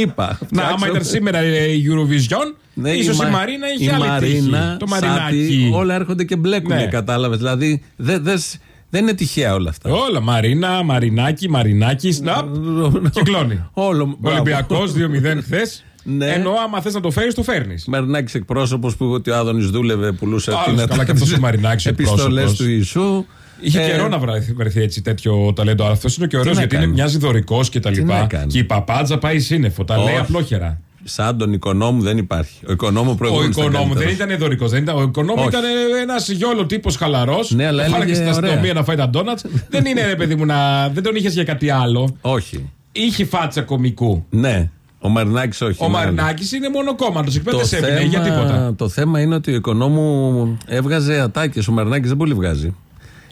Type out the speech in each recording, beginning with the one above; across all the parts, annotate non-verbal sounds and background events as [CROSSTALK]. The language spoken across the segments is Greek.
Είπα. Να, άμα ήταν σήμερα η Eurovision, Ναι, ίσως η, Μα- Μαρίνα είχε η άλλη Μαρίνα, τύχη. Το Σάτι, Μαρινάκι. όλα έρχονται και μπλέκουν, Ναι. κατάλαβες. Δηλαδή δεν δες- δεν είναι τυχαία όλα αυτά. Όλα. Μαρίνα, Μαρινάκι, Μαρινάκι. Να, κυκλώνει. Όλο. μπράβο. Ολυμπιακό 2-0 χθες. Ναι. Ενώ άμα θες να το φέρεις, το φέρνεις. Μαρινάκης εκπρόσωπος που είπε ότι ο Άδωνης δούλευε, πουλούσε Άλλος, καλά και αυτός ο [LAUGHS] Μαρινάκης επιστολές εκπρόσωπος. του Ιησού. Είχε Ε, καιρό να βρεθεί, βρεθεί έτσι τέτοιο ταλέντο. Αυτός είναι και ωραίο να γιατί κάνει; είναι, μοιάζει δωρικός και τα Τι λοιπά. να κάνει; Και η παπάτζα πάει σύννεφο. Τα λέει Όχι. απλόχερα. Σαν τον οικονόμου δεν υπάρχει. Ο οικονόμου Ο προηγούμενος. οικονόμου δεν ήταν δωρικός. Ο οικονόμου Όχι. ήταν ένας γιόλο τύπος χαλαρός. Ναι, αλλά Φάλα και έλεγε στην ωραία. αστυνομία να φάει τα ντόνατς. [LAUGHS] δεν είναι, ρε παιδί μου, να... δεν τον είχες για κάτι άλλο. Όχι. Είχε φάτσα κομικού. Ναι. Ο Μαρινάκη όχι. Ο είναι άλλο. Μαρινάκη είναι μόνο κόμματος. Εκεί πέρα Το δεν σε έβγαινε για τίποτα. θέμα, το θέμα είναι ότι ο οικονόμου έβγαζε ατάκες. Ο Μαρινάκη δεν πολύ βγάζει.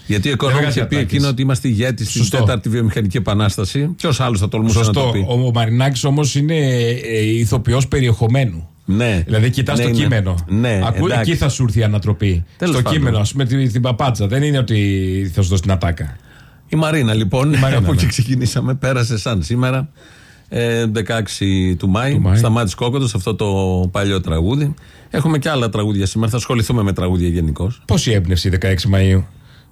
Γιατί ο οικονόμου Έβγαζε είχε πει ατάκες. εκείνο ότι είμαστε ηγέτη στην Σωστό. τέταρτη βιομηχανική επανάσταση. Ποιος άλλος θα τολμούσε να το Σωστό. πει. Ο, ο Μαρινάκης όμως είναι ε, ηθοποιός περιεχομένου. Ναι. Δηλαδή, κοιτάς Ναι, το είναι. κείμενο. Ναι, Ακού, εντάξει. εκεί θα σου έρθει η ανατροπή. Τέλος Στο πάντων. κείμενο, ας πούμε, την, την παπάτσα. Δεν είναι ότι θα σου δώσει την ατάκα. Η Μαρίνα λοιπόν, Μαρίνα, από εκεί ναι. ξεκινήσαμε, πέρασε σαν σήμερα, ε, 16 του Μάη, Του Μάη. στα μάτια Κόκοτος, αυτό το παλιό τραγούδι. Έχουμε και άλλα τραγούδια σήμερα, θα ασχοληθούμε με τραγούδια γενικώς. Πόση έμπνευση 16 Μαου.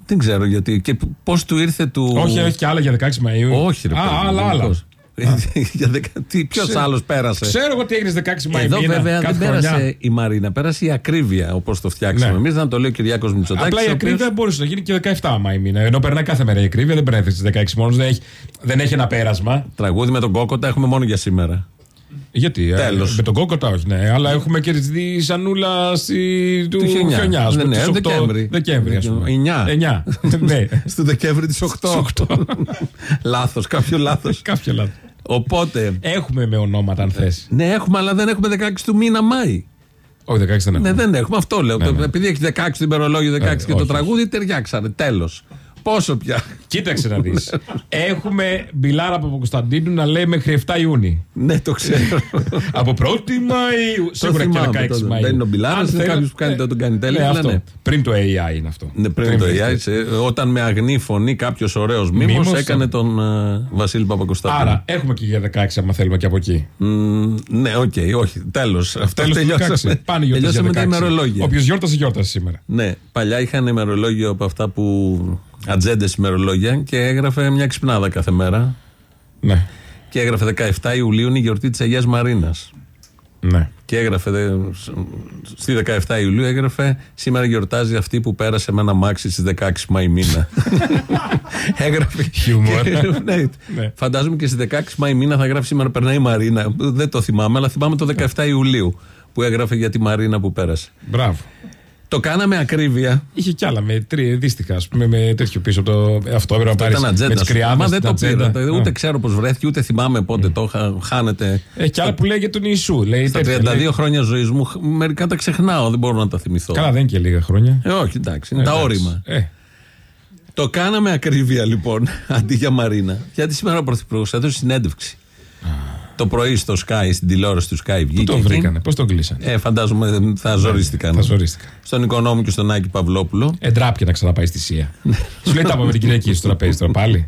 Δεν ξέρω γιατί. Και πώς του ήρθε του. Όχι, όχι και άλλα για 16 Μαου. Όχι, ρε Α, παιδί μου, άλλα, άλλα. γενικώς. [LAUGHS] Για δεκα- τι- Ποιος Ξέρω- άλλος πέρασε; Ξέρω εγώ τι έγινε 16 Μαου. Εδώ μήνα, βέβαια δεν κάθε πέρασε χρονιά. η Μαρίνα, πέρασε η ακρίβεια όπως το φτιάξαμε Ναι. εμείς εμεί. Να το λέει ο Κυριάκος Μητσοτάκης. Απλά η ακρίβεια μπορούσε να γίνει και 17 Μάη μήνα. Ενώ περνάει κάθε μέρα η ακρίβεια, δεν περνάει στις 16 μόνος. Δεν έχει, δεν έχει ένα πέρασμα. Τραγούδι με τον Κόκοτα έχουμε μόνο για σήμερα. Γιατί. ε, Τέλος. με τον κόκοτα, όχι, ναι. Αλλά έχουμε και τη Σανούλα στη, του, Του χιονιά. χιονιάς. ας Ναι, πούμε, ναι, τις 8 Δεκέμβρη. Δεκέμβρη, ας πούμε. Εννιά. 9. [LAUGHS] ναι. Στο Δεκέμβρη της 8. [LAUGHS] λάθος, κάποιο λάθος. Κάποιο λάθος. Οπότε. Έχουμε με ονόματα, αν θες. Ναι, έχουμε, αλλά δεν έχουμε 16 του μήνα Μάη. Όχι, 16 δεν έχουμε. Ναι, δεν έχουμε. Αυτό λέω. Ναι, ναι. Επειδή έχει 16 το ημερολόγιο 16 Ε, και το όχι, τραγούδι, ταιριάξανε. Τέλος. Πόσο πια. Κοίταξε να δεις. [LAUGHS] έχουμε μπιλάρα από Κωνσταντίνου να λέει μέχρι 7 Ιούνιου. ναι, το ξέρω. [LAUGHS] από 1η Μαου. Σίγουρα και θυμάμαι 16 τότε. Μαου. Δεν είναι ο Μπιλάρας, Αν είναι θέλω- κάποιος που κάνει το- τον κάνει τέλεια, Ναι, αλλά αυτό. ναι. Πριν το AI είναι αυτό. Ναι, πριν το βρεθεί. AI, σε- όταν με αγνή φωνή κάποιος ωραίος μήμος Μήμος, έκανε ε. τον ε, Βασίλη Παπακοσταντίνου. Άρα έχουμε και για 16 άμα θέλουμε και από εκεί. Μ, ναι, οκ, όχι. Τέλος. Αυτό Τέλο του 16. τελειώσαμε. Πάνε οι γιορτές για τελειώσαμε τα 16. ημερολόγια. Όποιος γιόρτασε, γιόρτασε σήμερα. Ναι, παλιά είχαν ημερολόγιο από αυτά που. Ατζέντες ημερολόγια και έγραφε μια ξυπνάδα κάθε μέρα. Ναι. Και έγραφε 17 Ιουλίου είναι η γιορτή της Αγίας Μαρίνας. Ναι. Και έγραφε δε, στη 17 Ιουλίου έγραφε σήμερα γιορτάζει αυτή που πέρασε με ένα μάξι στις 16 Μάη μήνα. [LAUGHS] έγραφε. Χιούμορ. Και- ναι. Ναι. Φαντάζομαι και στις 16 Μάη μήνα θα γράφει σήμερα περνάει η Μαρίνα. Δεν το θυμάμαι, αλλά θυμάμαι το 17 Ιουλίου που έγραφε για τη Μαρίνα που πέρασε. Μπράβο. Το κάναμε ακρίβεια. Είχε κι άλλα με τρία δίστιχα, ας πούμε, με τέτοιο πίσω το. Αυτό έπρεπε να πάρεις. Ήταν Με ατζέντα. τις σου. κρυάδες. Μα δεν το πήρα. Το- Ούτε ξέρω πώς βρέθηκε, ούτε θυμάμαι πότε το είχα. Χάνεται. Έχει κι άλλα που λέει για τον Ιησού. Λέει, Στα τέτοια, 32 λέει. χρόνια ζωής μου, χ- μερικά τα ξεχνάω, δεν μπορώ να τα θυμηθώ. Καλά, δεν είναι και λίγα χρόνια. Ε, όχι, εντάξει, είναι τα Εντάξει. όρημα. Ε, Το κάναμε ακρίβεια λοιπόν, [LAUGHS] αντί για Μαρίνα. Γιατί σήμερα ο Πρωθυπουργός έδωσε συνέντευξη. Το πρωί στο Sky, στην τηλεόραση του Sky Πού βγήκε. τον εκεί. βρήκανε, πώς τον κλείσανε; Ε, φαντάζομαι θα ζορίστηκαν. Θα ζορίστηκαν. Στον Οικονόμου και στον Άκη Παυλόπουλο. Εντράπηκε να ξαναπάει στη Σία. Σου λέει τα είπαμε την Κυριακή στο τραπέζι τώρα πάλι.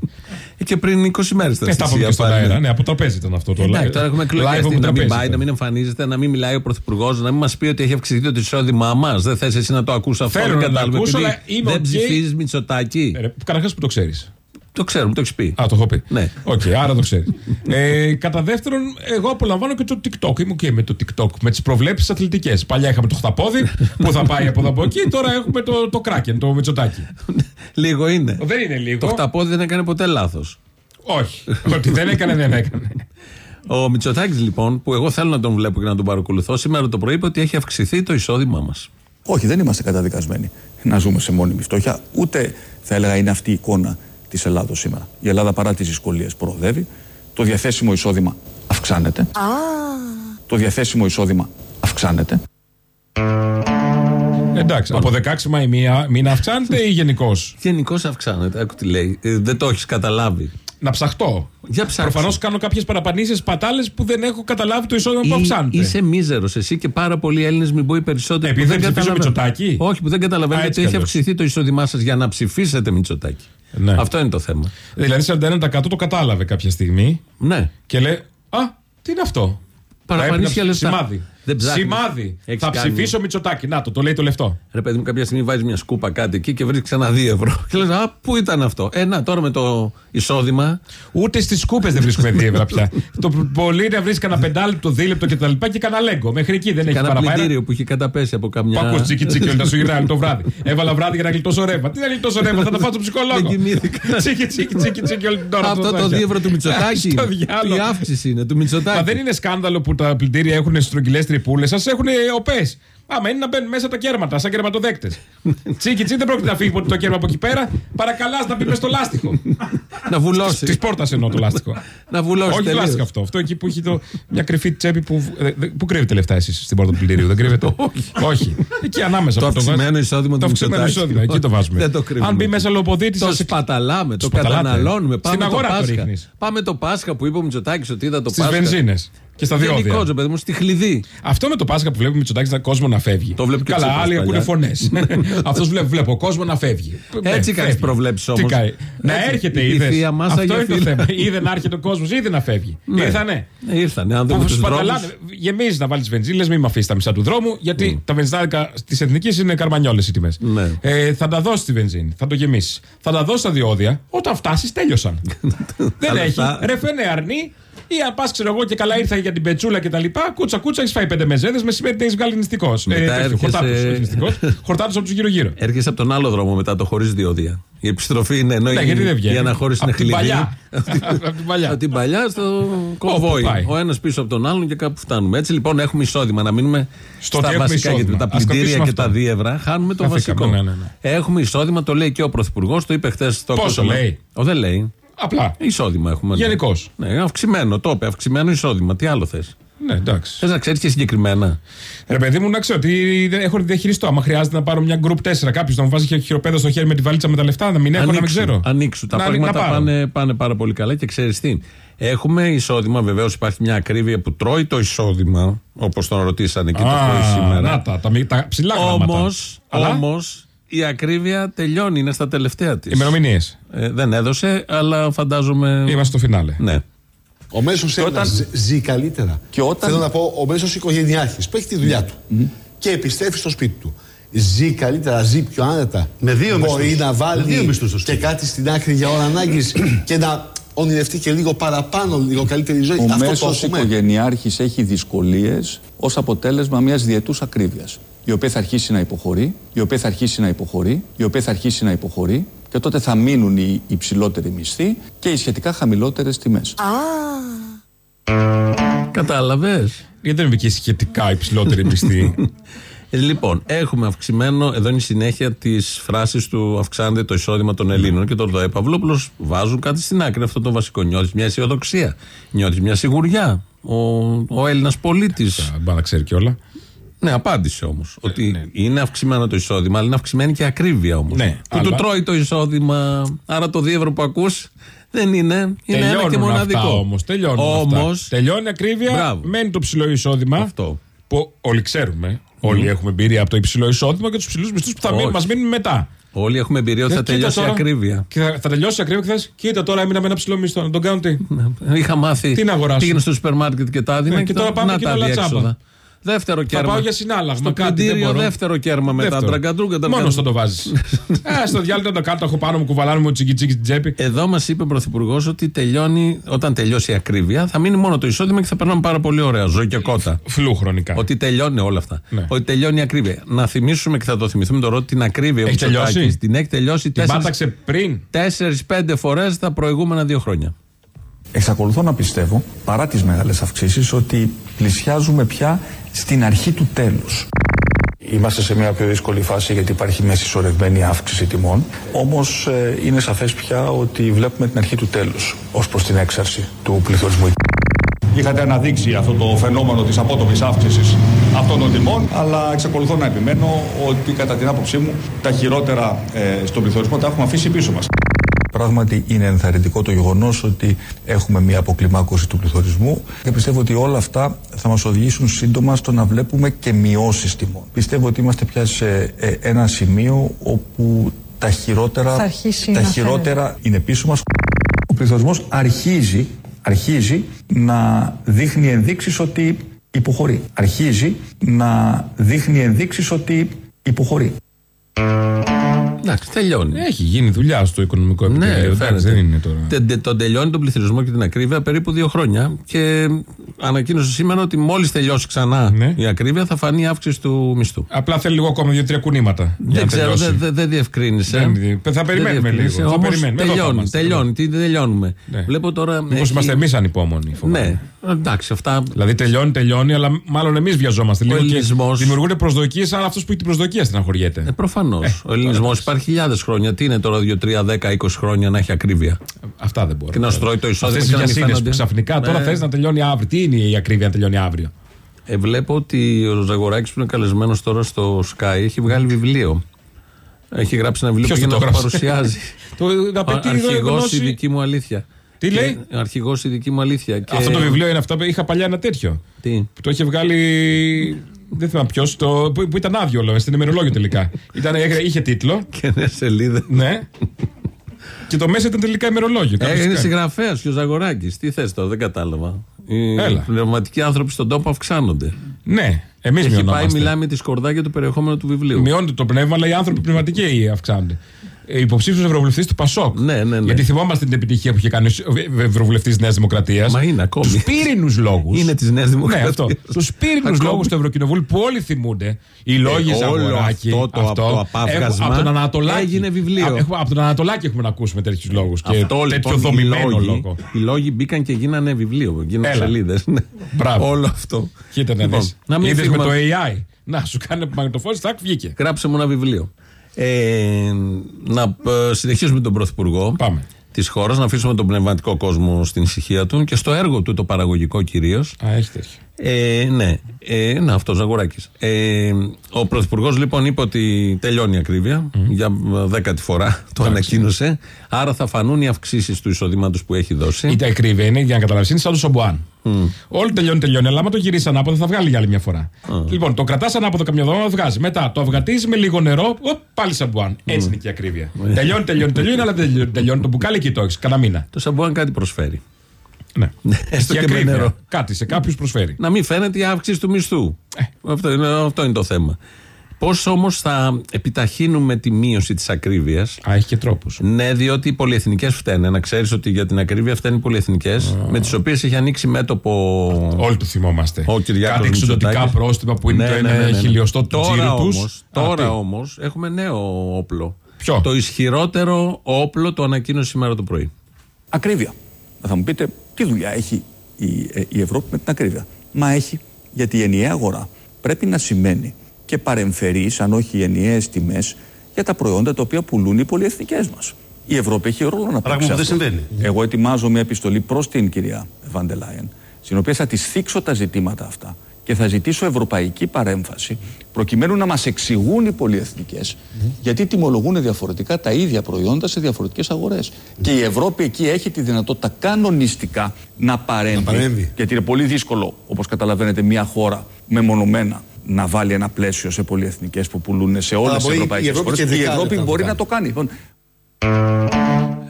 Ε, και πριν 20 μέρες ήταν Ε, στη τα είπαμε Σία και στον πάλι. αέρα. Ναι, από τραπέζι ήταν αυτό το Εντάξει, live. τώρα έχουμε Live εκλογές. από Να μην τραπέζι πάει, να ήταν. μην εμφανίζεται, να μην μιλάει ο Πρωθυπουργός, να μην μας πει ότι έχει αυξηθεί το εισόδημά μας. Δεν θες εσύ να το ακούσεις αυτό. Θέλω δεν να το κατάλαβε, ακούσω, επειδή αλλά είμαι Δεν οκ. ψηφίζεις Μητσοτάκη. Καταρχάς που το ξέρεις. Το ξέρουμε, το έχεις πει. Α, το έχω πει. Ναι. Οκ, άρα το ξέρεις. [LAUGHS] ε, κατά δεύτερον, εγώ απολαμβάνω και το TikTok. Είμαι και με το TikTok. Με τις προβλέψεις αθλητικές. Παλιά είχαμε το χταπόδι που θα πάει από εδώ από εκεί. Τώρα έχουμε το, το κράκεν, το μυτσοτάκι. [LAUGHS] Λίγο είναι. Δεν είναι λίγο. Το χταπόδι δεν έκανε ποτέ λάθος. Όχι. Ότι δεν έκανε, δεν έκανε. [LAUGHS] Ο Μητσοτάκης, λοιπόν, που εγώ θέλω να τον βλέπω και να τον παρακολουθώ, σήμερα το πρωί είπε ότι έχει αυξηθεί το εισόδημά μας. Όχι, δεν είμαστε καταδικασμένοι να ζούμε σε μόνιμη φτώχεια. Ούτε θα έλεγα είναι αυτή η εικόνα της Ελλάδος σήμερα. Η Ελλάδα παρά τις δυσκολίες προοδεύει. Το διαθέσιμο εισόδημα αυξάνεται. Το διαθέσιμο εισόδημα αυξάνεται. Εντάξει, από 16 Μάη μία- μήνα αυξάνεται ή γενικώς; Γενικώς αυξάνεται. Άκου τι λέει. Ε, δεν το έχεις καταλάβει. Να ψαχτώ. Για ψάξε. Προφανώς κάνω κάποιες παραπανήσεις πατάλες που δεν έχω καταλάβει το εισόδημα που Ή- αυξάνεται. Είσαι μίζερος εσύ και πάρα πολλοί Έλληνες, μην πω οι περισσότεροι. Επειδή που δεν ψηφίζω καταλαβαίνουν. Μητσοτάκη; Όχι, που δεν Α, καταλαβαίνετε έτσι ότι έχει κι αλλιώς. αυξηθεί το εισόδημά σας για να ψηφίσετε Μητσοτάκη. Ναι. Αυτό είναι το θέμα. Δηλαδή 41% το κατάλαβε κάποια στιγμή Ναι. και λέει Α, Τι είναι αυτό; Παραπανίσια λεφτά. Σημάδι. Δεν ψάχνεις. Σημάδι. Έχεις θα κάνει- ψηφίσω Μητσοτάκη. Να το, το λέει το λεφτό. Ρε παιδί μου, κάποια στιγμή βάζεις μια σκούπα κάτι εκεί και βρίσκεις ένα 2 ευρώ. [LAUGHS] Και λες, Α, πού ήταν αυτό; Ε, να, τώρα με το εισόδημα. Ούτε στις κούπε δεν βρίσκουμε δύο πια. [LAUGHS] το πολύ είναι να βρεις κανένα πεντάλεπτο, δίλεπτο κτλ. Και, και κανένα λέγκο. Μέχρι εκεί δεν έχει Κάνα παραπάνω. πλυντήριο που είχε καταπέσει από καμιά. Πάκο τσίκι τσίκι, όλα τα σου γυρνάει το βράδυ. [LAUGHS] Έβαλα βράδυ για να γλιτώσω ρεύμα. Τι να γλιτώσω ρεύμα, θα τα φάω στο ψυχολόγο. Δεν κοιμήθηκα. Τσίκι τσίκι τσίκι τσίκι όλη την ώρα. Αυτό το 2 ευρώ του Μητσοτάκη. Στο διάλογο. Τι αύξηση είναι του Μητσοτάκη. Μα δεν είναι σκάνδαλο που τα πλυντήρια έχουν στρογγυλές τρυπούλε, σας έχουν οπές. Άμα είναι να μπαίνουν μέσα τα κέρματα, σαν κερματοδέκτες. [LAUGHS] τσίκι τσίκι δεν πρόκειται να φύγει ποτέ το κέρμα από εκεί πέρα. Παρακαλάς να μπει μες στο λάστιχο. Να βουλώσει. Τη πόρτας εννοώ το λάστιχο. [LAUGHS] Να βουλώσει. Όχι το τελείως. λάστιχο αυτό. Αυτό εκεί που έχει το, μια κρυφή τσέπη που. ε, δε- Πού κρύβετε λεφτά εσείς στην πόρτα του πλυντηρίου, δεν κρύβετε. [LAUGHS] Όχι. Εκεί ανάμεσα. Το που βάζει. αυξημένο εισόδημα Το του αυξημένο Μητσοτάκη. εισόδημα. Εκεί το βάζουμε. Δεν το κρύβουμε. Αν μπει μέσα λοποδίτη, Το σα σπαταλάμε, το Σπαταλάτε. καταναλώνουμε. Πάμε Στην αγορά το το Πάσχα. ρίχνεις. Πάμε το Πάσχα που είπε ο Μητσοτάκης ότι είδα το στις Πάσχα. Βενζίνε και στα διόδια. Γενικώ, ρε παιδί μου, στη χλειδί. Αυτό με το Πάσχα που βλέπουμε Μητσοτάκη ήταν κόσμο να φεύγει. Το βλέπει και ο Καλά, Τσίπρας άλλοι ακούνε παλιά. φωνές. [LAUGHS] Αυτός βλέπει, βλέπω κόσμο να φεύγει. Έτσι Ναι, κάνεις φεύγει. προβλέψεις Τι όμως. κάνει. Να Έτσι, έρχεται, η είδες. θεία μάσα Αυτό για είναι το φίλο. θέμα. Είδε να έρχεται ο κόσμος, είδε να φεύγει. Ήρθανε. Ε, Ήρθανε. Αν δούμε Που τους σπαταλάνε. δρόμους. Γεμίζει να βάλει βενζίνες, μην με αφήσεις τα μισά του δρόμου, γιατί τα βενζινάδικα της εθνικής είναι καρμανιόλες οι τιμές. Ναι. Ε, θα τα δώσεις τη βενζίνη, θα το γεμίσεις. Θα τα δώσεις στα διόδια, όταν φτάσεις τέλειωσαν. [LAUGHS] Δεν Τα έχει. λεφτά. Ρε φαίνε αρνή, ή αν πας, ξέρω εγώ, και καλά ήρθα για την πετσούλα και τα λοιπά, κούτσα κούτσα έχεις φάει πέντε μεζέδες, μεσημέρι έχεις βγάλει νηστικός. Μετά έρχεσαι- Χορτάτου από τους γύρω-γύρω. Έρχεσαι από τον άλλο δρόμο μετά το χωρίς διόδια. Η επιστροφή είναι ενώ Ναι, η, γιατί δεν βγαίνει. η αναχώρηση Απ' είναι την χλειδί. παλιά. [LAUGHS] Απ' την παλιά. Από την παλιά στο κοβόι. πάει. Ο ένας πίσω από τον άλλον και κάπου φτάνουμε. Έτσι λοιπόν έχουμε εισόδημα. Να μείνουμε Στο στα ότι έχουμε βασικά. Γιατί με εισόδημα. τα Ας πλυντήρια κρατήσουμε και αυτό. τα δίευρα χάνουμε το Χαθήκαμε, βασικό. ναι, ναι, ναι. Έχουμε εισόδημα, το λέει και ο Πρωθυπουργός, το είπε χθες στο Πόσο Κόσοβο. λέει; Ο, δεν λέει. Απλά. Εισόδημα έχουμε. ναι. Γενικώς. Ναι, αυξημένο, το είπε. Αυξημένο εισόδημα. Τι άλλο θες; Ναι, εντάξει. Θες να ξέρεις και συγκεκριμένα. Ρε παιδί μου, να ξέρω ότι δεν έχω διαχειριστώ. Άμα χρειάζεται να πάρω μια group 4, κάποιος να μου βάζει χειροπέδα στο χέρι με τη βαλίτσα με τα λεφτά, να μην έχω, να μην ξέρω. Ανοίξου. Τα Να- πράγματα να πάρω. πάνε, πάνε πάρα πολύ καλά και ξέρεις τι. Έχουμε εισόδημα, βεβαίως υπάρχει μια ακρίβεια που τρώει το εισόδημα, όπως τον ρωτήσανε και το Α, πρωί σήμερα. Να τα, τα, μη- τα ψηλά γράμματα. Όμως, Αλλά; όμως, η ακρίβεια τελειώνει, είναι στα τελευταία της. ημερομηνίες. Ε, δεν έδωσε, αλλά φαντάζομαι. Είμαστε στο φινάλε. Ναι. Ο μέσος Έλληνας όταν- ζει καλύτερα. Και όταν- Θέλω να πω, ο μέσος οικογενειάρχης που έχει τη δουλειά του και επιστρέφει στο σπίτι του. Ζει καλύτερα, ζει πιο άνετα. Με δύο Μπορεί μισθούς. να βάλει Με δύο μισθούς στο και σπίτι. κάτι στην άκρη για ώρα ανάγκης [CLEARS THROAT] και να ονειρευτεί και λίγο παραπάνω, λίγο καλύτερη ζωή. Ο Αυτό το μέσος έχουμε. οικογενειάρχης έχει δυσκολίες ως αποτέλεσμα μιας διετούς ακρίβειας η οποία θα αρχίσει να υποχωρεί, η οποία θα αρχίσει να υποχωρεί, η οποία θα αρχίσει να υποχωρεί και τότε θα μείνουν οι υψηλότεροι μισθοί και οι σχετικά χαμηλότερες τιμές. Κατάλαβες; Γιατί δεν είναι και σχετικά υψηλότερη μισθή; [LAUGHS] λοιπόν, έχουμε αυξημένο, εδώ είναι η συνέχεια της φράσης του αυξάνεται το εισόδημα των Ελλήνων και τον ΔΟΕ Παυλόπουλος βάζουν κάτι στην άκρη. Αυτό το βασικό. Νιώθεις μια αισιοδοξία. Νιώθεις μια σιγουριά. Ο, ο Έλληνας πολίτης. Μπα να ξέρει κιόλα. Ναι, απάντησε όμως. Ότι είναι αυξημένο το εισόδημα, αλλά είναι αυξημένη και η ακρίβεια όμως. Ναι, που αλλά- του τρώει το εισόδημα. Άρα το 2 ευρώ που ακούς δεν είναι. Είναι ένα και Τελειώνουν μοναδικό. αυτά όμως. Τελειώνουν Όμως, αυτά. Τελειώνει η ακρίβεια, Μπράβο. μένει το ψηλό εισόδημα. Αυτό. Που όλοι ξέρουμε. Όλοι έχουμε εμπειρία από το υψηλό εισόδημα και τους ψηλούς μισθούς που θα Όχι. μας μείνουν μετά. Όλοι έχουμε εμπειρία ότι θα Ε, κοίτα τελειώσει η τώρα. ακρίβεια. Και θα, θα τελειώσει η ακρίβεια και θα λες, Κοίτα τώρα έμεινα με ένα ψηλό μισθό. Να τον κάνω τι. Είχα μάθει. Τι να αγοράσω. Πήγαινε στο σούπερ μάρκετ και τα έδινα. Ναι, και τώρα πάμε να και τα όλα διέξοδα. Τσάμπα. Δεύτερο κέρμα. πάω για συνάλλαγμα, Στο κάτι, δεν πλυντήριο μπορώ. δεύτερο κέρμα μετά. Δεύτερο. Τραγκαντρούγκα, Μόνος τραγκαντρούγκα. στο το βάζεις. [LAUGHS] Ε, στο διάλειμμα το κάτω, έχω πάνω μου κουβαλάνε μου τσικι τσικι στην τσέπη. Εδώ μας είπε ο Πρωθυπουργός ότι τελειώνει, όταν τελειώσει η ακρίβεια, θα μείνει μόνο το εισόδημα και θα περνάμε πάρα πολύ ωραία. Ζωή και κότα. Φλού χρονικά. Ότι τελειώνει όλα αυτά. Ναι. Ότι τελειώνει η ακρίβεια. Να θυμίσουμε και θα το θυμηθούμε τώρα ότι την ακρίβεια Έχει ο Μητσοτάκης τελειώσει; την έχει τελειώσει Την πάταξε πριν; τέσσερι-πέντε φορές τα προηγούμενα δύο χρόνια. Εξακολουθώ να πιστεύω, παρά τις μεγάλες αυξήσεις, ότι πλησιάζουμε πια στην αρχή του τέλους. Είμαστε σε μια πιο δύσκολη φάση γιατί υπάρχει μια συσσωρευμένη αύξηση τιμών. Όμως ε, είναι σαφές πια ότι βλέπουμε την αρχή του τέλους ως προς την έξαρση του πληθωρισμού. Είχατε αναδείξει αυτό το φαινόμενο της απότομης αύξησης αυτών των τιμών, αλλά εξακολουθώ να επιμένω ότι κατά την άποψή μου τα χειρότερα ε, στον πληθωρισμό τα έχουμε αφήσει πίσω μας. Πράγματι είναι ενθαρρυντικό το γεγονός ότι έχουμε μια αποκλιμάκωση του πληθωρισμού και πιστεύω ότι όλα αυτά θα μας οδηγήσουν σύντομα στο να βλέπουμε και μειώσεις τιμών. Πιστεύω ότι είμαστε πια σε ε, ένα σημείο όπου τα χειρότερα, Θα αρχίσει τα να χειρότερα είναι πίσω μας. Ο πληθωρισμός αρχίζει, αρχίζει να δείχνει ενδείξεις ότι υποχωρεί. Αρχίζει να δείχνει ενδείξεις ότι υποχωρεί. Εντάξει, τελειώνει. Έχει γίνει δουλειά στο οικονομικό Ναι, επιτελείο. εντάξει, φαίνεται. δεν είναι τώρα. Τε- τε- Τον τελειώνει τον πληθυσμό και την ακρίβεια περίπου δύο χρόνια. Και ανακοίνωσε σήμερα ότι μόλις τελειώσει ξανά Ναι. η ακρίβεια θα φανεί η αύξηση του μισθού. Απλά θέλει λίγο ακόμα δύο-τρία κουνήματα. για Δεν να ξέρω, τελειώσει. δεν δεν- δεν διευκρίνησε. Δεν- θα περιμένουμε Δεν διευκρίνησε. λίγο, θα Όμως περιμένουμε. Εδώ θα Τελειώνει, είμαστε. τελειώνει. Τι τελειώνουμε. Ναι. Βλέπω τώρα. Μήπως έχει- είμαστε εμείς ανυπόμονοι. φοβάμαι. Ναι, εντάξει, αυτά. Δηλαδή τελειώνει, τελειώνει, αλλά μάλλον εμείς βιαζόμαστε λίγο. Και ελληνισμός- δημιουργούνται προσδοκίες, αλλά αυτός που έχει την προσδοκία στεναχωριέται. Ε, Προφανώς. ο ελληνισμός υπάρχει χιλιάδες χρόνια. Τι είναι τώρα 2, 3, 10, 20 χρόνια να έχει ακρίβεια; Αυτά δεν μπορώ. Και να στρώει το εισόδημα Αυτέ και οι να μην βιασύνε που φαίνονται. ξαφνικά τώρα Ναι. θες να τελειώνει αύριο. Τι είναι η ακρίβεια να τελειώνει αύριο; Ε, βλέπω ότι ο Ζαγοράκης που είναι καλεσμένος τώρα στο Sky έχει βγάλει βιβλίο. Έχει γράψει ένα βιβλίο Ποιος που του για να το το γράψει; παρουσιάζει. [LAUGHS] Το να πετύχει εδώ Αρχηγό η γνώση. δική μου αλήθεια. Τι λέει; Αρχηγός η δική μου αλήθεια. Και... Αυτό το βιβλίο είναι αυτό που είχα παλιά ένα τέτοιο. Τι; Που το είχε βγάλει. Δεν θυμάμαι ποιος. Που, που ήταν άδειο όλο, στην ημερολόγιο τελικά. ήταν, έγρα- είχε τίτλο. Και ναι, σελίδε. Ναι. και το μέσα ήταν τελικά ημερολόγιο. Ε, Κάποιος είναι κάνει. συγγραφέας και ο Ζαγοράκης. Τι θες τώρα, δεν κατάλαβα. Οι Έλα. πνευματικοί άνθρωποι στον τόπο αυξάνονται. Ναι, εμείς Έχει πάει, μειωνόμαστε. μιλάει με τη σκορδά για το περιεχόμενο του βιβλίου. Μειώνεται το πνεύμα, αλλά οι άνθρωποι πνευματικοί αυξάνονται. Ε, Υποψήφιος ευρωβουλευτής του Πασόκ. Ναι, ναι, ναι. Γιατί θυμόμαστε την επιτυχία που είχε κάνει ο ευρωβουλευτής της Νέας Δημοκρατίας. Μα είναι ακόμη. Τους πύρινους λόγους. Είναι της Νέας Ναι, Δημοκρατίας. αυτό. Τους πύρινους Ακόμη. λόγους του Ευρωκοινοβούλου που όλοι θυμούνται. Οι λόγοι Ε, όλο Ζαγοράκη. αυτό το- το απάβγασμα από τον Ανατολάκη. έγινε βιβλίο. Α, έχουμε- από τον Ανατολάκη έχουμε να ακούσουμε τέτοιους λόγους. Και Αυτό τέτοιο λοιπόν οι δομημένο λόγοι, λόγο. οι λόγοι μπήκαν και γίνανε βιβλίο. Γίνανε Έλα. σελίδες. Μπράβο. Όλο αυτό. Κοίτα να Λοιπόν, δεις. να μην Είδες φύγουμε- με το AI. Να σου κάνει μαγνητοφώνηση, τάκ, βγήκε. Γράψε μου ένα βιβλίο. Ε, να ε, συνεχίσουμε τον Πρωθυπουργό Πάμε. της χώρας, να αφήσουμε τον πνευματικό κόσμο στην ησυχία του και στο έργο του, το παραγωγικό κυρίως. Α, έχει τέτοιο. Ε, ναι, ε, να, αυτός Ζαγοράκη. Ε, ο Πρωθυπουργός λοιπόν είπε ότι τελειώνει η ακρίβεια. Για ε, δέκατη φορά το ανακοίνωσε. Άρα θα φανούν οι αυξήσεις του εισοδήματος που έχει δώσει. Είτε ακρίβεια είναι, για να καταλάβει, είναι σαν το Σομπουάν. Όλο τελειώνει, τελειώνει. Αλλά άμα το γυρίσεις ανάποδα θα βγάλει για άλλη μια φορά. Λοιπόν, το κρατάς ανάποδα καμιά εβδομάδα, βγάζει. Μετά το αυγατίζεις με λίγο νερό, οπ, πάλι σαμπουάν. Έτσι είναι και η ακρίβεια. τελειώνει, τελειώνει, τελειώνει, αλλά δεν τελειώνει, τελειώνει. Το μπουκάλι εκεί το έχεις, κανένα μήνα. Το Σαμπουάν κάτι προσφέρει. Ναι. έστω Και και με ακρίβεια. νερό. Κάτι σε κάποιους προσφέρει. Να μην φαίνεται η αύξηση του μισθού. Ε. Αυτό, είναι, αυτό είναι το θέμα. Πώς όμως θα επιταχύνουμε τη μείωση της ακρίβειας; Α, έχει και τρόπους. Ναι, διότι οι πολυεθνικές φταίνε. Να ξέρεις ότι για την ακρίβεια φταίνουν οι πολυεθνικές, με τις οποίες έχει ανοίξει μέτωπο. Όλοι το θυμόμαστε. Ο Κυριάκος Κάτι εξοδοτικά Μητσοτάκης. πρόστιμα που είναι Ναι, το ναι, ένα ναι, ναι. χιλιοστό του Τώρα τζίρου τους. όμως, Τώρα όμως έχουμε νέο όπλο. Ποιο; Το ισχυρότερο όπλο το ανακοίνωσε σήμερα το πρωί. Ακρίβεια. Θα μου πείτε, τι δουλειά έχει η, ε, η Ευρώπη με την ακρίβεια; Μα έχει, γιατί η ενιαία αγορά πρέπει να σημαίνει και παρεμφερείς, αν όχι ενιαίες τιμές, για τα προϊόντα τα οποία πουλούν οι πολυεθνικές μας. Η Ευρώπη έχει ρόλο να παίξει. που δεν αυτό. συμβαίνει. Εγώ ετοιμάζω μια επιστολή προς την κυρία Βαντελάιεν, στην οποία θα της θίξω τα ζητήματα αυτά και θα ζητήσω ευρωπαϊκή παρέμφαση προκειμένου να μας εξηγούν οι πολυεθνικές γιατί τιμολογούν διαφορετικά τα ίδια προϊόντα σε διαφορετικές αγορές. Και η Ευρώπη εκεί έχει τη δυνατότητα κανονιστικά να παρέμβει, παρέμβει. γιατί είναι πολύ δύσκολο όπως καταλαβαίνετε μια χώρα μεμονωμένα να βάλει ένα πλαίσιο σε πολυεθνικές που πουλούν σε όλες τις μπορεί η ευρωπαϊκές Ευρώπη χώρες. Η κεντρικά Ευρώπη να το μπορεί κάνει. να το κάνει. Λοιπόν,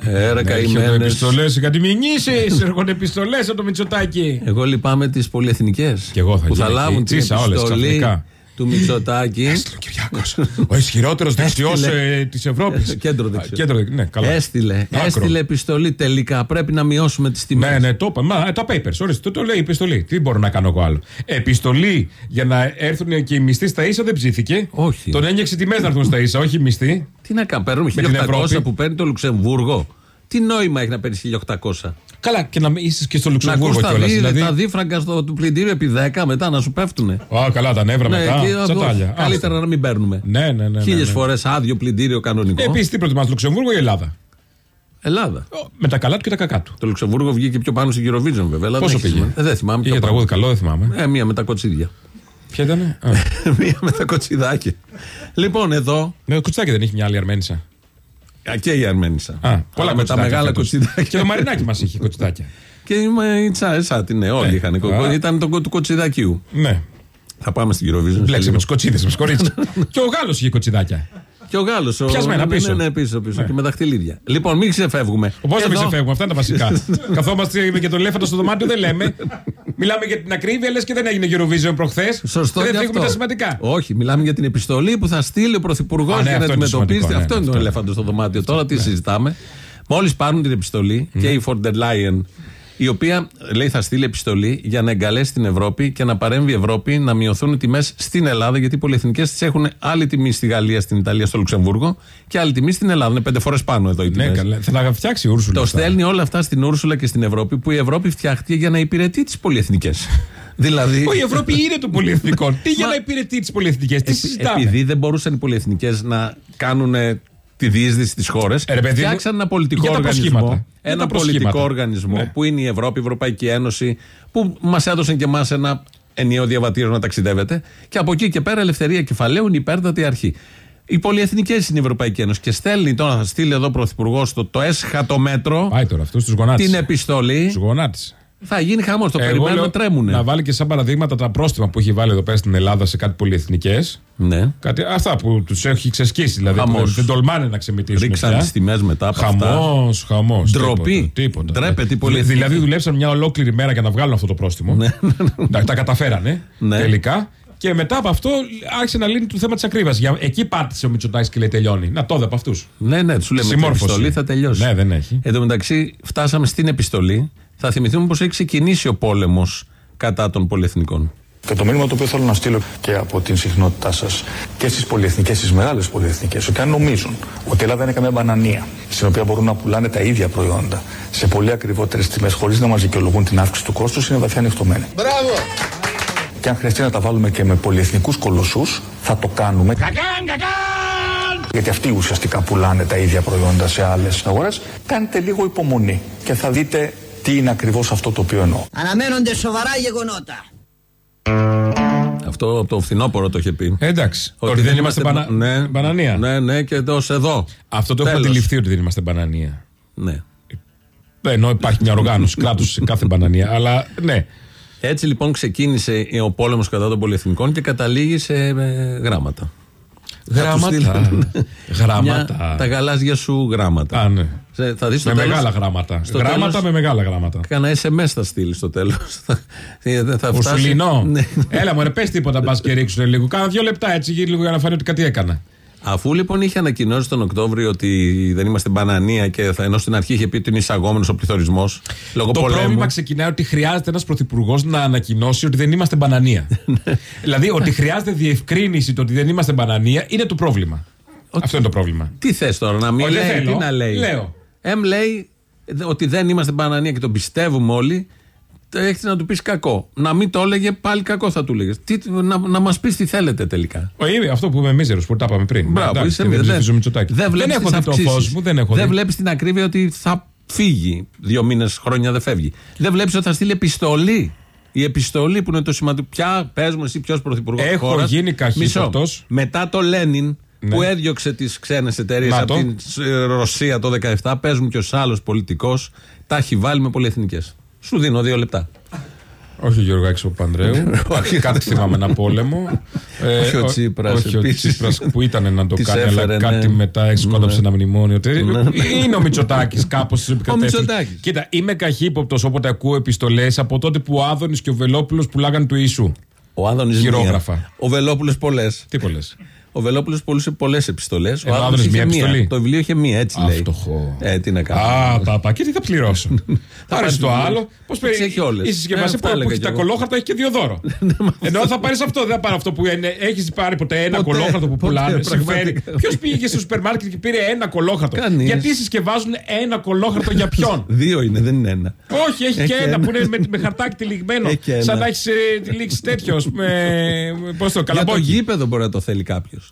Έρε Έρχονται καημένες. επιστολές, κάτι μηνύσει. [LAUGHS] Έρχονται επιστολές από το Μητσοτάκι. Εγώ λυπάμαι τις πολυεθνικές. Κι εγώ θα Που θα γίνω λάβουν εκεί. την Τσίσα όλες επιστολή ξαφνικά. Του Μητσοτάκη. [LAUGHS] Έστειλε ο Κυριάκος. Ο ισχυρότερος δεξιός Έστειλε. της Ευρώπης. Ε, κέντρο δεξιός. Κέντρο δεξιός. Ναι, καλά. Έστειλε, Άκρο. έστειλε επιστολή. Τελικά πρέπει να μειώσουμε τις τιμές. Ναι, ναι, το είπα. Μα, ε, τα papers, ορίστε, το, το λέει η επιστολή. Τι μπορώ να κάνω εγώ άλλο. Επιστολή για να έρθουν και οι μισθοί στα ίσα δεν ψήθηκε. Όχι. Τον ένιωξε τιμές να έρθουν στα ίσα, όχι οι μισθοί. Τι να κάνουμε, παίρνουμε Με την 1800 Ευρώπη. που παίρνει το Λουξεμβούργο. Τι νόημα έχει να παίρνεις 1800. Καλά, και να είσαι και στο Να Λουξεμβούργο ακούς τα, κιόλας. δι, Δηλαδή. τα δίφραγκα στο του πλυντήριο επί 10 μετά να σου πέφτουνε. Α, καλά, τα νεύρα μετά. και αυτό, Τσατάλια. καλύτερα να μην παίρνουμε. Ναι, ναι, ναι. ναι, Χίλιες ναι. φορές άδειο πλυντήριο κανονικό. Επίσης, τι προτιμάς, Λουξεμβούργο ή Ελλάδα; Ελλάδα. Ο, Με τα καλά του και τα κακά του. Το Λουξεμβούργο βγήκε πιο πάνω στην Eurovision βέβαια. αλλά Πόσο δεν έχει πήγε; σημασία. Ε, δεν θυμάμαι. Είχε πιο πάνω. τραγούδι καλό, δεν θυμάμαι. Ε, μία με τα κοτσίδια. Ποια ήταν. [LAUGHS] μία με τα κοτσιδάκια. λοιπόν, εδώ. Ναι, το κουτσάκι δεν είχε μια άλλη Αρμένισσα. Α, και η Αρμένισσα. Α, πολλά Αλλά με τα κοτσιδάκια μεγάλα φέτος. κοτσιδάκια. Και το Μαρινάκι μας είχε κοτσιδάκια. Και είμαι η Τσα, Σάτι, ναι, όλοι Ναι. είχαν. κο- Α. Ήταν το, του κοτσιδακίου. Ναι. Θα πάμε στην Eurovision. σε Μπλέξε λίγο. με τις κοτσίδες, με συγχωρείτε. [LAUGHS] Και ο Γάλλος είχε κοτσιδάκια. Και ο Γάλλος. Πιασμένα ναι, πίσω. Ναι, ναι, πίσω, πίσω. Και με δαχτυλίδια. Λοιπόν, μην ξεφεύγουμε. Πώ να μην Εδώ- ξεφεύγουμε, αυτά είναι τα βασικά. [LAUGHS] Καθόμαστε με και τον ελέφαντο στο δωμάτιο, δεν λέμε. Μιλάμε για την ακρίβεια, λες και δεν έγινε Eurovision προχθές. Σωστό δεν και φύγουμε αυτό. τα σημαντικά. Όχι, μιλάμε για την επιστολή που θα στείλει ο Πρωθυπουργός Α, ναι, για να αυτό είναι αντιμετωπίσει. σημαντικό, ναι, αυτό είναι το αυτό. ελέφαντο στο δωμάτιο. Τώρα τι συζητάμε. Μόλις πάρουν την επιστολή και η Φορντερ Λάιεν, η οποία λέει θα στείλει επιστολή για να εγκαλέσει την Ευρώπη και να παρέμβει η Ευρώπη να μειωθούν οι τιμές στην Ελλάδα, γιατί οι πολυεθνικές τις έχουν άλλη τιμή στη Γαλλία, στην Ιταλία, στο Λουξεμβούργο και άλλη τιμή στην Ελλάδα. Είναι πέντε φορές πάνω εδώ οι Ναι, τιμές. καλά. Θα τα φτιάξει η Ούρσουλα. Το αυτά. στέλνει όλα αυτά στην Ούρσουλα και στην Ευρώπη, που η Ευρώπη φτιάχτηκε για να υπηρετεί τις πολυεθνικές. [LAUGHS] δηλαδή. Ω, Η Ευρώπη είναι των πολυεθνικών. [LAUGHS] Τι για Μα- να υπηρετεί τις πολυεθνικές, τι Επει- συζητάμε; Επειδή δεν μπορούσαν οι πολυεθνικές να κάνουν ε, τη διείσδυση της χώρας, Ε, ρε παιδί μου, φτιάξαν ένα πολιτικό για τα οργανισμό. προσχήματα. Για Ένα τα προσχήματα. πολιτικό οργανισμό Ναι. που είναι η Ευρώπη, η Ευρωπαϊκή Ένωση, που μας έδωσαν και εμάς ένα ενιαίο διαβατήριο να ταξιδεύετε. Και από εκεί και πέρα ελευθερία κεφαλαίου είναι η υπέρτατη αρχή. Οι πολυεθνικές είναι η Ευρωπαϊκή Ένωση και στέλνει τώρα, θα στείλει εδώ ο Πρωθυπουργός το, το έσχατο μέτρο, Πάει τώρα αυτό, τους γονάτισες. την επιστολή. Τους γονάτισες. Θα γίνει χαμός. Το Εγώ περιμένουμε λέω να τρέμουνε. Να βάλει και σαν παραδείγματα τα πρόστιμα που έχει βάλει εδώ πέρα στην Ελλάδα σε κάτι πολυεθνικέ. Ναι. Κάτι, αυτά που τους έχει ξεσκίσει. Δηλαδή Χαμός. που δεν τολμάνε να ξεμητήσουν. Ρίξαν πια. τις τιμές μετά από αυτά. Χαμός, χαμός. Ντροπή. Ντρέπεται η πολυεθνική. Δηλαδή δουλέψαν μια ολόκληρη μέρα για να βγάλουν αυτό το πρόστιμο. τα, τα καταφέρανε Ναι. τελικά. Και μετά από αυτό άρχισε να λύνει το θέμα της ακρίβειας. Εκεί πάτησε ο Μητσοτάκης και λέει τελειώνει. Να το δω από αυτούς. Ναι, ναι, τους λέμε την Συμμόρφωση. επιστολή θα τελειώσει. Ναι, δεν έχει. Εν τω μεταξύ, φτάσαμε στην επιστολή. Θα θυμηθούμε πως έχει ξεκινήσει ο πόλεμος κατά των πολυεθνικών. Και το μήνυμα το οποίο θέλω να στείλω και από την συχνότητά σας και στις πολυεθνικές, στις μεγάλες πολυεθνικές, ότι αν νομίζουν ότι η Ελλάδα είναι καμία μπανανία, στην οποία μπορούν να πουλάνε τα ίδια προϊόντα σε πολύ ακριβότερες τιμές, χωρίς να μας δικαιολογούν την αύξηση του κόστους, είναι βαθιά ανοιχτωμένοι. Μπράβο! Και αν χρειαστεί να τα βάλουμε και με πολυεθνικούς κολοσσούς, θα το κάνουμε. Γιατί αυτοί ουσιαστικά πουλάνε τα ίδια προϊόντα σε άλλες αγορές. Κάντε λίγο υπομονή και θα δείτε τι είναι ακριβώς αυτό το οποίο εννοώ. Αναμένονται σοβαρά γεγονότα. Αυτό από το φθινόπωρο το είχε πει. Ε, εντάξει. Ότι, δεν είμαστε μπανα... ναι, μπανανία. Ναι, ναι, και εδώ, εδώ. Αυτό το έχω Τέλος. αντιληφθεί ότι δεν είμαστε μπανανία. Ναι. Ε, Ενώ υπάρχει μια οργάνωση κράτου σε κάθε μπανανία. Αλλά ναι. Έτσι λοιπόν ξεκίνησε ο πόλεμος κατά των πολυεθνικών και καταλήγει σε ε, γράμματα. Θα τους Γράμματα. στείλω. [LAUGHS] Μια- τα γράμματα. γαλάζια σου γράμματα. Α, ναι. Σε- θα δεις στο Με τέλος- μεγάλα γράμματα. στο Γράμματα τέλος- με μεγάλα γράμματα. Κάνα SMS θα στείλει στο τέλος. θα Ο φτάσει- Σουλινό. Ναι. Έλα μου, πες τίποτα, μπας και ρίξουν λίγο. Κάνα δύο λεπτά έτσι γύρω λίγο για να φανεί ότι κάτι έκανα. Αφού λοιπόν είχε ανακοινώσει τον Οκτώβριο ότι δεν είμαστε μπανανία και θα, ενώ στην αρχή είχε πει ότι είναι εισαγόμενος ο πληθωρισμός λόγω Το πολέμου. πρόβλημα ξεκινάει ότι χρειάζεται ένας πρωθυπουργός να ανακοινώσει ότι δεν είμαστε μπανανία. [LAUGHS] δηλαδή ότι χρειάζεται διευκρίνηση το ότι δεν είμαστε μπανανία είναι το πρόβλημα. Αυτό είναι το πρόβλημα. Τι θες τώρα, να μην Όχι, δεν λέει, θέλω. τι να λέει; Λέω. Εμ λέει ότι δεν είμαστε μπανανία και τον πιστεύουμε όλοι. Έχετε να του πεις κακό. Να μην το έλεγε, πάλι κακό θα του έλεγε. Να, να μας πεις τι θέλετε τελικά. Ο, είμαι αυτό που είμαι μίζερος που τα είπαμε πριν. Μπράβο, Εντάξει, είσαι και δεν μη- ψηφίζω Μητσοτάκη. δεν, δεν βλέπεις έχω τις δει το αυξήσεις. φως μου, δεν έχω Δεν δει. βλέπεις την ακρίβεια ότι θα φύγει. Δύο μήνες, χρόνια δεν φεύγει. Δεν βλέπεις ότι θα στείλει επιστολή. Η επιστολή που είναι το σημαντικό. Πια, πες μου εσύ, ποιος πρωθυπουργός Έχω γίνει καχύποπτος. Μετά το Λένιν Ναι. που έδιωξε τις ξένες εταιρείες Να από το. την ε, Ρωσία το 17, πε μου ποιο άλλο πολιτικός τα έχει βάλει με πολυεθνικές. Σου δίνω δύο λεπτά. Όχι ο Γιώργο ο Παπανδρέου. [LAUGHS] Κάτι- Κάτι θυμάμαι ένα πόλεμο. Ε, Όχι ο ο- Τσίπρας Όχι ο επίσης. Τσίπρας που ήταν να το Τις κάνει, έφερε, αλλά κάτι ναι. μετά εξκόνταψε ένα μνημόνιο. Τι- Είναι ο Μητσοτάκης κάπως στι επικρατεύσει. Μητσοτάκης. Κοίτα, είμαι καχύποπτος όποτε ακούω επιστολές από τότε που ο Άδωνης και ο Βελόπουλος πουλάγαν του Ιησού. Ο Άδωνης Χειρόγραφα. Ο Βελόπουλος πολλές. Τι πολλές. Ο Βελόπουλος πουλούσε πολλές επιστολές. Ο Ενώ ο Άδωνης Άδωνης είχε μία επιστολή. Το βιβλίο είχε μία, έτσι λέει. Φτωχό. Ε, τι να κάνω. Α, παπά, και τι θα πληρώσω. [LAUGHS] Θα πάρεις πάρεις το το άλλο. βιβλίο. Πώς Τις έχει όλες. Η Ε, συσκευασία αυτά που, που έλεγα έχει κι τα εγώ. κολόχαρτα έχει και δύο δώρο. [LAUGHS] Ενώ θα πάρεις αυτό, δεν θα πάρει αυτό που έχεις πάρει ποτέ ένα Ποτέ, κολόχαρτο που ποτέ, πουλάνε. Συμφέρει. πραγματικά. Ποιος πήγε στο σούπερ μάρκετ και πήρε ένα κολόχαρτο; Κανείς. Γιατί συσκευάζουν ένα κολόχαρτο για ποιον; [LAUGHS] Δύο είναι, δεν είναι ένα. Όχι, έχει, Έχει και ένα ένα. που είναι με, με χαρτάκι τυλιγμένο. Έχει και ένα. Σαν να έχεις τυλίξει τέτοιος. Πώς το Για το καλαμπόκι. γήπεδο μπορεί να το θέλει κάποιος.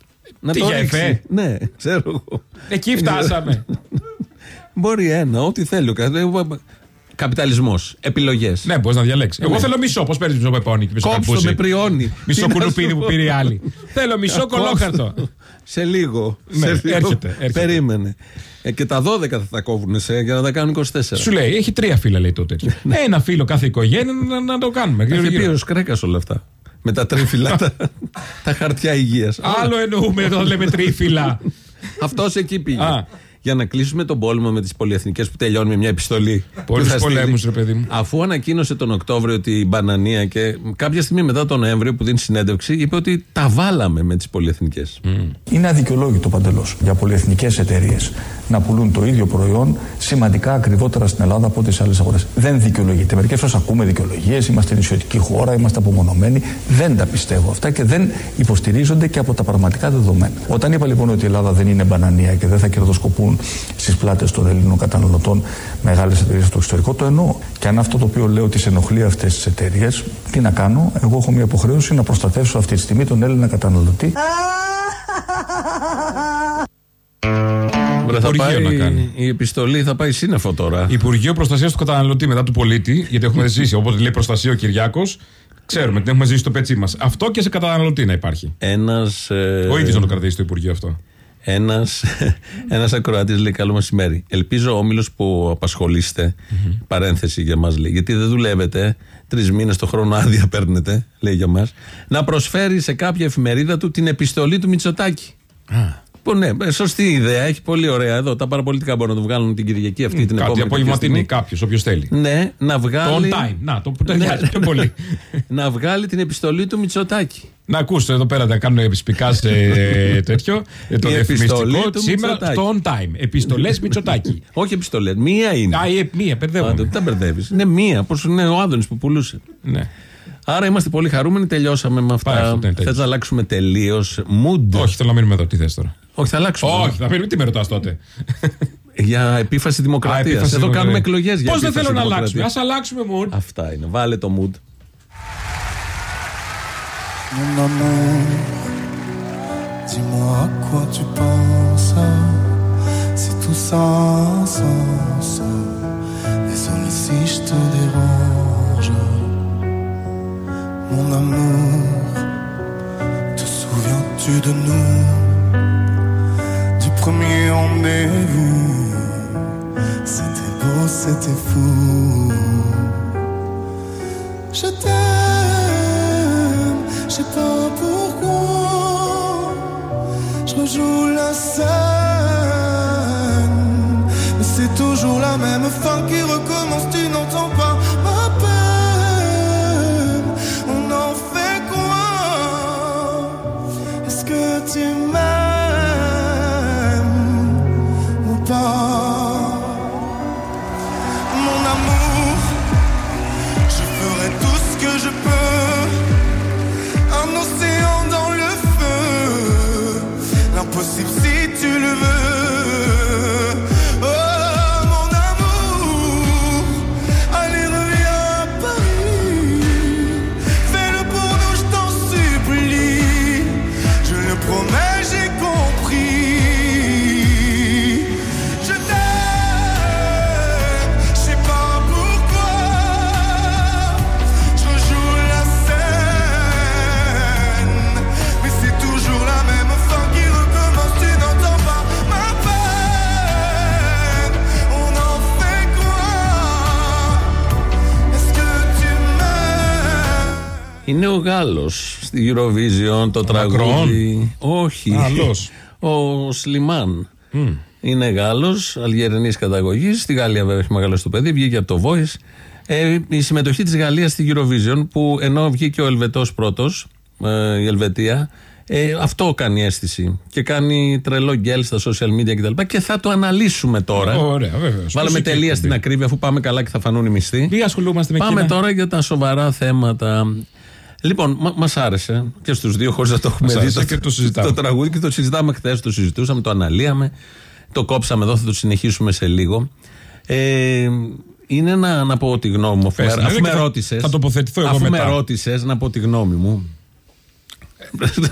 Να Τι, το για ρίξει. εφέ; Ναι, ξέρω εγώ. Εκεί φτάσαμε. Μπορεί ένα, ό,τι θέλει. Καπιταλισμός. Επιλογές. Ναι, μπορείς να διαλέξεις. Εγώ θέλω μισό. Πώς παίρνεις μισό πεπόνι και μισό Κόψω καρπούζι; με πριόνι. Μισό Τι να κουνουπίδι σου που πω. πήρε η άλλη. Θέλω μισό Κόψω. κολόχαρτο. Σε λίγο. Ναι, σε λίγο. έρχεται, έρχεται. Περίμενε. Ε, και τα 12 θα τα κόβουν σε, για να τα κάνουν 24. Σου λέει, έχει τρία φύλλα λέει το τέτοιο. Ένα φύλλο κάθε οικογένεια να, να το κάνουμε. Έχει γύρω, πει γύρω. ο Σκρέκας όλα αυτά. Με τα τρίφυλλα, τα, τα χαρτιά υγείας. Άλλο εννοούμε όταν λέμε τρίφυλλα. Αυτός εκεί πήγε. Α. Για να κλείσουμε τον πόλεμο με τις πολυεθνικές που τελειώνει με μια επιστολή. Πολλούς που θα στείλει. πολέμους, ρε παιδί μου. Αφού ανακοίνωσε τον Οκτώβριο ότι η μπανανία και κάποια στιγμή μετά τον Νοέμβριο που δίνει συνέντευξη, είπε ότι τα βάλαμε με τις πολυεθνικές. Είναι αδικαιολόγητο παντελώς για πολυεθνικές εταιρείες να πουλούν το ίδιο προϊόν σημαντικά ακριβότερα στην Ελλάδα από ό,τι σε άλλες αγορές. Δεν δικαιολογείται. Μερικές φορές ακούμε δικαιολογίες, είμαστε νησιωτική χώρα, είμαστε απομονωμένοι. Δεν τα πιστεύω αυτά και δεν υποστηρίζονται και από τα πραγματικά δεδομένα. Όταν είπα λοιπόν ότι η Ελλάδα δεν είναι μπανανία και δεν θα κερδοσκοπούν στις πλάτες των Ελλήνων καταναλωτών μεγάλες εταιρείες στο εξωτερικό, το εννοώ. Και αν αυτό το οποίο λέω τις ενοχλεί αυτές τις εταιρείες, τι να κάνω, εγώ έχω μια υποχρέωση να προστατεύσω αυτή τη στιγμή τον Έλληνα καταναλωτή. [LAUGHS] Βρε, θα Υπουργείο πάει, να κάνει. η επιστολή θα πάει σύννεφο τώρα. Υπουργείο Προστασίας του Καταναλωτή μετά του πολίτη, γιατί έχουμε ζήσει, όπως λέει προστασία ο Κυριάκος, ξέρουμε την έχουμε ζήσει στο πετσί μας. Αυτό και σε καταναλωτή να υπάρχει. Ένας. Ε, Ο ίδιος να το κρατήσει το Υπουργείο αυτό. Ένας, [LAUGHS] ένας ακροατής λέει καλό μεσημέρι. Ελπίζω ο όμιλος που απασχολείστε, παρένθεση για μας λέει, γιατί δεν δουλεύετε, τρεις μήνες το χρόνο άδεια παίρνετε, λέει για μας, να προσφέρει σε κάποια εφημερίδα του την επιστολή του Μητσοτάκη. Που ναι, ε, σωστή ιδέα, έχει πολύ ωραία εδώ. Τα παραπολιτικά μπορούν να το βγάλουν την Κυριακή αυτή την Κάτι επόμενη. απογευματινή, στιγμή. κάποιος, όποιος θέλει. Ναι, να Το βγάλει. on time. Να, το που ταιριάζει πιο πολύ. [LAUGHS] να βγάλει την επιστολή του Μητσοτάκη. Να ακούσετε εδώ πέρα να κάνουν επισπικά σε τέτοιο. ε, Το Η διαφημιστικό επιστολή του σήμερα Μητσοτάκη. στο on time. Επιστολές Μητσοτάκη. [LAUGHS] Όχι επιστολές, μία είναι. Α, η μία, Άντε, μπερδεύομαι. Δεν τα μπερδεύεις. Είναι μία, πώ είναι ο Άδωνης που πουλούσε. Ναι. Άρα είμαστε πολύ χαρούμενοι. Τελειώσαμε με Πάει αυτά. αυτό, ναι, Θε τέλειωσε. να αλλάξουμε τελείως mood. Όχι, θέλω να μείνουμε εδώ. Τι θες τώρα; Όχι, θα αλλάξουμε. Όχι, θα μείνουμε. Τι με ρωτάς τότε; Για επίφαση δημοκρατίας. Α, επίφαση Εδώ δημοκρατία. κάνουμε εκλογές για Πώς δεν επίφαση θέλω να δημοκρατίας. αλλάξουμε. Α αλλάξουμε mood. Αυτά είναι. Βάλε το mood. Mon amour, dis-moi à quoi tu penses. Si tout ça a un sens. Désolé si je te dérange. Mon amour, te souviens-tu de nous? Premier rendez-vous. C'était beau, c'était fou. Je t'aime, je sais pas pourquoi. Je rejoue la scène, mais c'est toujours la même fin qui recommence. Tu n'entends pas ma peine. On en fait quoi? Est-ce que tu ο Γάλλος στη Eurovision το τραγούδι. Όχι. Άλλος. Ο Σλιμάν. Είναι Γάλλος, Αλγερινή καταγωγής. Στη Γαλλία βέβαια έχει μεγαλώσει το παιδί, βγήκε από το Voice. Ε, η συμμετοχή της Γαλλίας στη Eurovision, που ενώ βγήκε ο Ελβετός πρώτος, ε, η Ελβετία, ε, αυτό κάνει αίσθηση. Και κάνει τρελό γκέλ στα social media κτλ. Και θα το αναλύσουμε τώρα. Ωραία, βέβαια. Βάλαμε Μουσική τελεία εκπομπή. στην ακρίβεια, αφού πάμε καλά και θα φανούν οι μισθοί. Τι ασχολούμαστε με Πάμε εκείνα. τώρα για τα σοβαρά θέματα. Λοιπόν, μα μας άρεσε και στους δύο, χωρίς να το έχουμε Μας δει. άρεσε και το συζητάμε. Το τραγούδι και το συζητάμε χθες. Το συζητούσαμε, το αναλύαμε. Το κόψαμε εδώ, θα το συνεχίσουμε σε λίγο. Ε, είναι να, να πω τη γνώμη μου. Αφού, Πες, με- ναι, αφού και με θα- ρώτησε. θα τοποθετηθώ εγώ Αφού μετά. με ρώτησες, να πω τη γνώμη μου.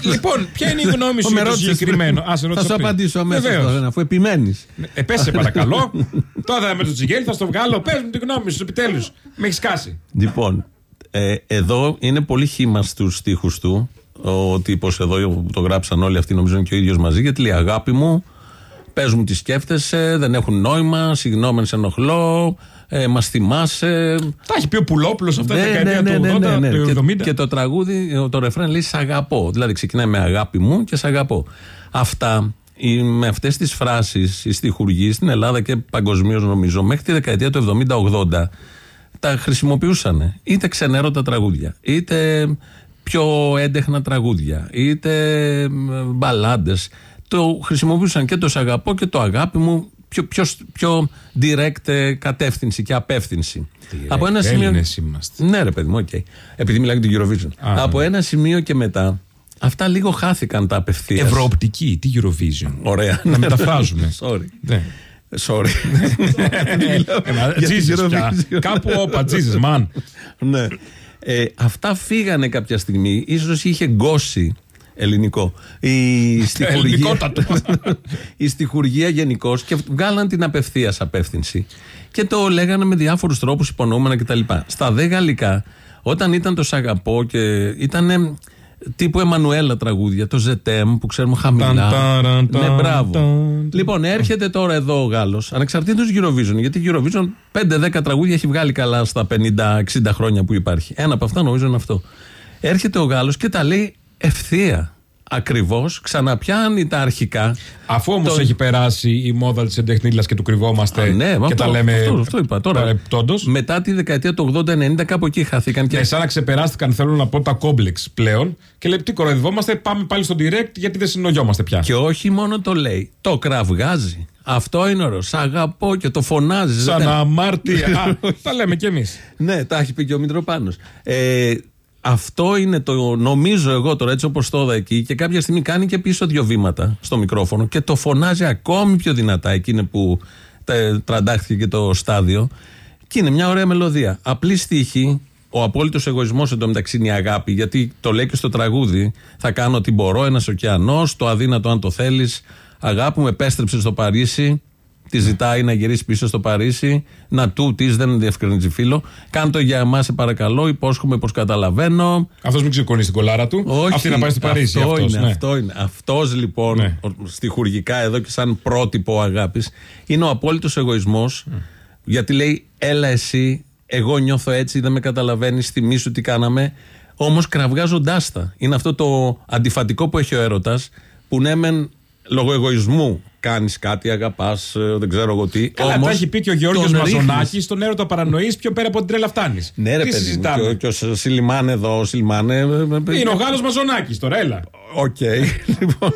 Λοιπόν, ποια είναι η γνώμη σου Με για το ρώτησες συγκεκριμένο; πριν. Α, σε θα ρώτησα σου πριν. απαντήσω αμέσως Βεβαίως. τώρα, αφού επιμένεις. Ε, πες σε παρακαλώ. [LAUGHS] Τώρα με το τσιγέλι θα στο βγάλω. Πες μου τη γνώμη σου, επιτέλους. Με έχεις κάσει. Λοιπόν, ε, εδώ είναι πολύ χήμα στους στίχους του. Ο τύπο εδώ που το γράψαν όλοι αυτοί, νομίζω είναι και ο ίδιος μαζί, γιατί λέει Αγάπη μου, πες μου τι σκέφτεσαι, δεν έχουν νόημα, συγγνώμη αν σε ενοχλώ, ε, μας θυμάσαι. Τα έχει πει ο Πουλόπουλος αυτά τα Ναι, δεκαετία ναι, του ναι, 80, ναι, ναι, ναι. του 70. Και, και το τραγούδι, το ρεφρέν λέει Σ' αγαπώ. Δηλαδή ξεκινάει με αγάπη μου και σ' αγαπώ. Αυτά οι- με αυτές τις φράσεις οι στιχουργοί στην Ελλάδα και παγκοσμίως νομίζω μέχρι τη δεκαετία του 70-80 τα χρησιμοποιούσαν. Είτε ξενέρωτα τραγούδια, είτε πιο έντεχνα τραγούδια, είτε μπαλάντες. Το χρησιμοποιούσαν και το «Σ' αγαπώ» και το «Αγάπη μου» πιο, πιο, πιο direct ε, κατεύθυνση και απεύθυνση. Από ένα σημείο. Έλληνες είμαστε. Ναι, ρε παιδί μου, οκ. Επειδή μιλάει για την Eurovision. Α, Από ναι. ένα σημείο και μετά, αυτά λίγο χάθηκαν τα απευθείας. Ευρωοπτική, τι Eurovision. Ωραία. Να μεταφράζουμε. Sorry. Ναι. Sorry. Ένα Για την Jesus πια. Eurovision. Κάπου όπα, Jesus, man. ναι. Ε, αυτά φύγανε κάποια στιγμή. Ίσως είχε γκώσει ελληνικό. Η στιχουργία, Ελληνικότατο. η στιχουργία γενικώς και βγάλαν την απευθείας απεύθυνση. Και το λέγανε με διάφορους τρόπους υπονοούμενα κτλ. Στα δε γαλλικά, όταν ήταν το Σαγαπό και ήταν τύπου Εμμανουέλα τραγούδια, το Ζετέμ που ξέρουμε χαμηλά. Ταν, ταραν, ναι, ταν, μπράβο. ταν. Λοιπόν, έρχεται τώρα εδώ ο Γάλλος, ανεξαρτήτως Eurovision, γιατί Eurovision 5-10 τραγούδια έχει βγάλει καλά στα 50-60 χρόνια που υπάρχει. Ένα από αυτά νομίζω είναι αυτό. Έρχεται ο Γάλλος και τα λέει ευθεία. Ακριβώς, ξαναπιάνει τα αρχικά. Αφού όμως Το- έχει περάσει η μόδα της εντεχνίλας και του κρυβόμαστε Α, ναι, μα και αυτό, τα λέμε. Αυτό, αυτό είπα τώρα. παρεπτόντως. Μετά τη δεκαετία του 80-90, κάπου εκεί χαθήκαν. Και Ναι, σαν να ξεπεράστηκαν, θέλω να πω, τα κόμπλεξ πλέον και λέει τι κοροϊδευόμαστε, πάμε πάλι στο direct γιατί δεν συνογιόμαστε πια. Και όχι μόνο το λέει, το κραυγάζει. Αυτό είναι ωραίο. Σ' αγαπώ και το φωνάζεις. Σαν Δεν- αμάρτια. [LAUGHS] Α, τα λέμε κι εμείς. Ναι, τα έχει πει και ο Μητροπάνος. Ε, αυτό είναι το νομίζω εγώ τώρα έτσι όπως το είδα εκεί και κάποια στιγμή κάνει και πίσω δύο βήματα στο μικρόφωνο και το φωνάζει ακόμη πιο δυνατά εκείνη που τε- τραντάχθηκε και το στάδιο και είναι μια ωραία μελωδία. Απλή στίχη, ο απόλυτος εγωισμός εντωμεταξύ είναι η αγάπη, γιατί το λέει και στο τραγούδι. Θα κάνω ό,τι μπορώ, ένας ωκεανός, το αδύνατο αν το θέλεις. Αγάπη μου, επέστρεψε στο Παρίσι. Τη ζητάει να γυρίσει πίσω στο Παρίσι. Να του της δεν διευκρινίζει φίλο. Κάν το για εμάς, σε παρακαλώ. Υπόσχομαι πως καταλαβαίνω. Αυτός μην ξεκολλεί στην κολάρα του. Όχι, Αυτή να πάει στο Παρίσι. Αυτό αυτός, είναι, ναι. αυτό είναι. Αυτός λοιπόν, Ναι. ο- στιχουργικά εδώ και σαν πρότυπο αγάπης, είναι ο απόλυτος εγωισμός. Γιατί λέει, έλα εσύ, εγώ νιώθω έτσι, δεν με καταλαβαίνεις, θυμίσου τι κάναμε. Όμως κραυγάζοντάς τα. Είναι αυτό το αντιφατικό που έχει ο έρωτας, που ναι, μεν λόγω εγωισμού κάνεις κάτι, αγαπάς, δεν ξέρω εγώ τι. Καλά, όμως τα έχει πει και ο Γιώργο τον ρίχνεις. Μαζονάκης. Στον έρωτα παρανοεί πιο πέρα από την τρέλα φτάνεις. Ναι, ρε Τι παιδί μου, συζητάμε; και ο- και ο Slimane εδώ, ο Slimane. ε, ε, ε, Είναι ο Γάλλος Μαζονάκης τώρα, έλα. Οκ. [LAUGHS] λοιπόν,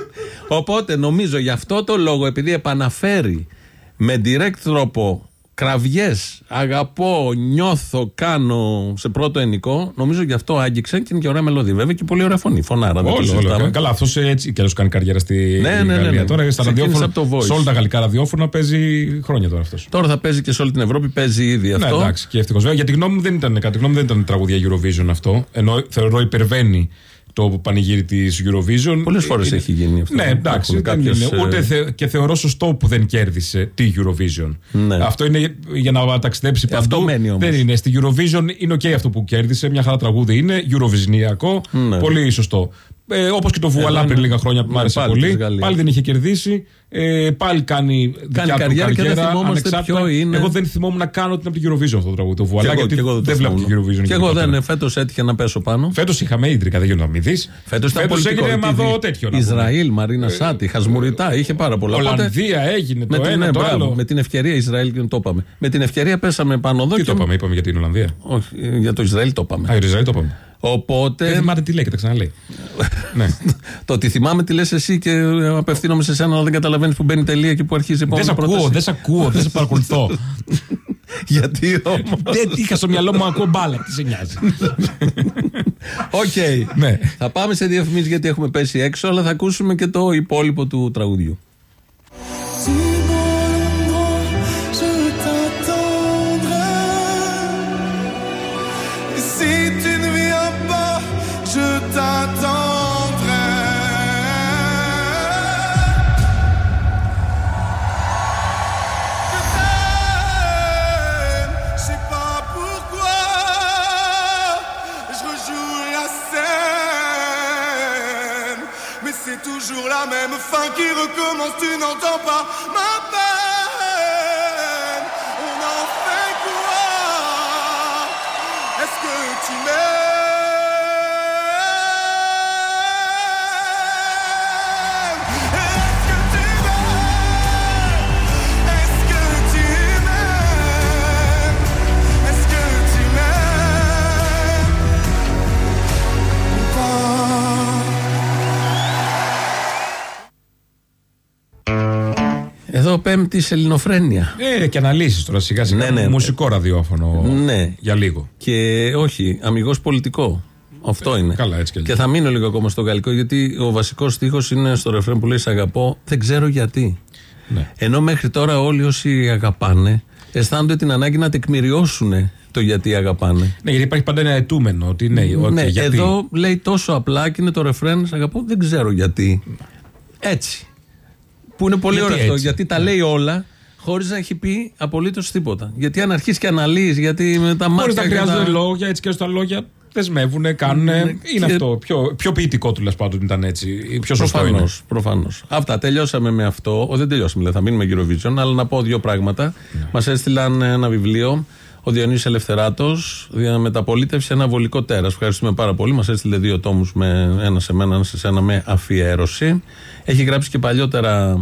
οπότε νομίζω γι' αυτό το λόγο, επειδή επαναφέρει με direct τρόπο κραυγές, αγαπώ, νιώθω, κάνω σε πρώτο ενικό, νομίζω γι' αυτό άγγιξε και είναι και ωραία μελωδία. Βέβαια και πολύ ωραία φωνή. Φωνάρα, δεν το Όλο, συζητάμε. όλο. Καλά, αυτός έτσι κι αλλιώς κάνει καριέρα στη Ναι, ναι, ναι, Γαλλία. ναι. Τώρα στα Ξεκίνησε ραδιόφωνα. από το Voice. Σε όλα τα γαλλικά ραδιόφωνα παίζει χρόνια τώρα αυτός. Τώρα θα παίζει και σε όλη την Ευρώπη, παίζει ήδη Ναι, αυτό. εντάξει, και ευτυχώς. Για τη γνώμη μου δεν ήταν, κατά τη γνώμη μου δεν ήταν τραγούδι Eurovision αυτό. Ενώ θεωρώ υπερβαίνει το πανηγύρι της Eurovision. Πολλές φορές Είναι- έχει γίνει αυτό. Ναι, εντάξει. Υπάρχουν δεν κάποιες, είναι. Ούτε ε, θε- και θεωρώ σωστό που δεν κέρδισε τη Eurovision. Ναι. Αυτό είναι για να ταξιδέψει Ε, αυτό παντού. μένει όμως. δεν είναι. Στη Eurovision είναι οκ αυτό που κέρδισε. Μια χαρά τραγούδι είναι. Eurovisionιακό. Ναι. Πολύ σωστό. Ε, Όπως και το Βουαλά Εδώ πριν είναι- λίγα χρόνια που μου ναι, άρεσε πάλι της πολύ. Γαλλίας. Πάλι δεν είχε κερδίσει. Ε, πάλι κάνει, δικιά του καριέρα και δεν θυμόμαστε ανεξάρτητα. ποιο είναι. Εγώ δεν θυμόμουν να κάνω την από την Eurovision αυτό το τραγούδι. Το Βουαλά Και εγώ, γιατί και εγώ δεν, δεν το βλέπω την θυμόμουν. Eurovision. Και εγώ γενικότερα. δεν, φέτος έτυχε να πέσω πάνω. Φέτος είχαμε ίντρικα, δεν γίνεται να μην δει. Φέτος ήταν πολιτικό. έγινε TV. μαδό τέτοιο. να πούμε. Ισραήλ, Μαρίνα Σάτι, Χασμουριτά, είχε πάρα πολλά. Οπότε- Ολλανδία έγινε με το την, ένα ναι, το μπράβο, άλλο. με την ευκαιρία Ισραήλ και το είπαμε. Με την ευκαιρία πέσαμε πάνω εδώ Τι και. το είπαμε, είπαμε για την Ολλανδία. Όχι, για το Ισραήλ το είπαμε. Α, Ισραήλ το είπαμε. Δεν Οπότε. θυμάται τι λέει και τα ξαναλέει. [LAUGHS] ναι. το ότι θυμάμαι τι λες εσύ και απευθύνομαι σε σένα, αλλά δεν καταλαβαίνεις που μπαίνει η τελεία και που αρχίζει η Δεν επόμενη σε ακούω, πρόταση. δεν σε ακούω, δεν σε παρακολουθώ. [LAUGHS] Γιατί όμως; Δεν είχα στο μυαλό μου ακούω μπάλα, τι σε νοιάζει. [LAUGHS] Οκ. Ναι. Θα πάμε σε διαφημίσεις γιατί έχουμε πέσει έξω, αλλά θα ακούσουμε και το υπόλοιπο του τραγουδιού. Toujours la même fin qui recommence. Tu n'entends pas ma peine. Πέμπτη σε Ελληνοφρένεια. Ε, και αναλύσεις τώρα σιγά σιγά. Ναι, ναι. Μουσικό ραδιόφωνο. Ναι. Για λίγο. Και όχι, αμιγώς πολιτικό. Αυτό είναι. Ε, καλά, έτσι κι αλλιώς. και θα μείνω λίγο ακόμα στο γαλλικό, γιατί ο βασικός στίχος είναι στο ρεφρέν που λέει «Σ' αγαπώ, δεν ξέρω γιατί. Ναι. Ενώ μέχρι τώρα όλοι όσοι αγαπάνε αισθάνονται την ανάγκη να τεκμηριώσουν το γιατί αγαπάνε. Ναι, γιατί υπάρχει πάντα ένα αιτούμενο. Ότι ναι, οκ, ναι, γιατί. εδώ λέει τόσο απλά και είναι το ρεφρέν, «Σ' αγαπώ, δεν ξέρω γιατί. Έτσι. Που είναι πολύ Γιατί ωραίο αυτό, έτσι; γιατί τα λέει όλα χωρίς να έχει πει απολύτως τίποτα. Γιατί αν αρχίσεις και αναλύεις, γιατί με τα Χωρίς μάτια. να και χρειάζονται τα- λόγια, έτσι και στα λόγια δεσμεύουν, κάνουν. Ναι, είναι και- αυτό. Πιο, πιο ποιητικό τέλος πάντων ήταν έτσι. Πιο σωστό είναι. Προφανώς. Προφανώς. Αυτά. Τελειώσαμε με αυτό. Ο, δεν τελειώσαμε, δηλαδή, θα μείνουμε Eurovision, αλλά να πω δύο πράγματα. Ναι. Μας Μας έστειλαν ένα βιβλίο. Ο Διονύσης Ελευθεράτος, δια μεταπολίτευση, ένα βολικό τέρας. Ευχαριστούμε πάρα πολύ. Μας έστειλε δύο τόμους, με ένα σε μένα, ένα σε σένα, με αφιέρωση. Έχει γράψει και παλιότερα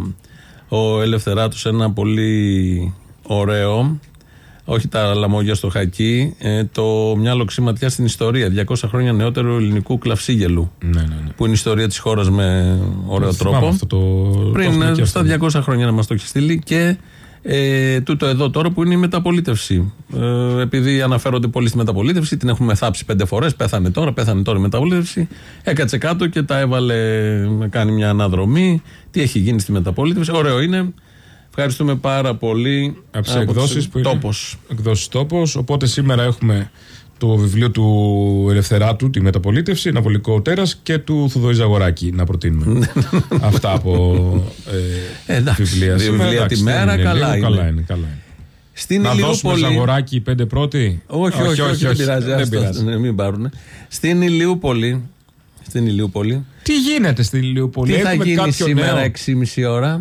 ο Ελευθεράτος ένα πολύ ωραίο όχι τα λαμόγια στο χακί, ε, το μια λοξήματιά στην ιστορία. 200 χρόνια νεότερο ελληνικού κλαυσίγελου. Ναι, ναι, ναι. Που είναι η ιστορία της χώρας με ωραίο Θυμάμαι τρόπο. Αυτό το, το Πριν έχουμε και ε, αυτό. στα 200 χρόνια να μας το έχει στείλει και ε, τούτο εδώ τώρα που είναι η μεταπολίτευση. Ε, επειδή αναφέρονται πολύ στη μεταπολίτευση, την έχουμε θάψει πέντε φορές. Πέθανε τώρα, πέθανε τώρα η μεταπολίτευση. Έκατσε κάτω και τα έβαλε να κάνει μια αναδρομή. Τι έχει γίνει στη μεταπολίτευση. Ωραίο είναι. Ευχαριστούμε πάρα πολύ. Από τις εκδόσεις που είναι. Τόπος. Εκδόσεις τόπος. Οπότε σήμερα έχουμε το βιβλίο του Ελευθεράτου, τη Μεταπολίτευση, ένα βολικό τέρας και του Θοδωρή Ζαγοράκη να προτείνουμε. Αυτά από ε, Ε, εντάξει, βιβλία. δύο σήμερα. βιβλία Εντάξει, τη δεν μέρα, είναι καλά λίγο, είναι. Καλά είναι, καλά είναι. Στην Να δώσουμε Ηλιούπολη. Ζαγοράκη πέντε πρώτοι; Όχι, όχι, όχι, δεν πειράζει. Δεν άστο, πειράζει. ναι, μην πάρουν. Στην Ηλιούπολη. Στην Ηλιούπολη. Τι γίνεται στην Ηλιούπολη, Τι θα έχουμε γίνει κάποιο σήμερα νέο; 6.30 ώρα;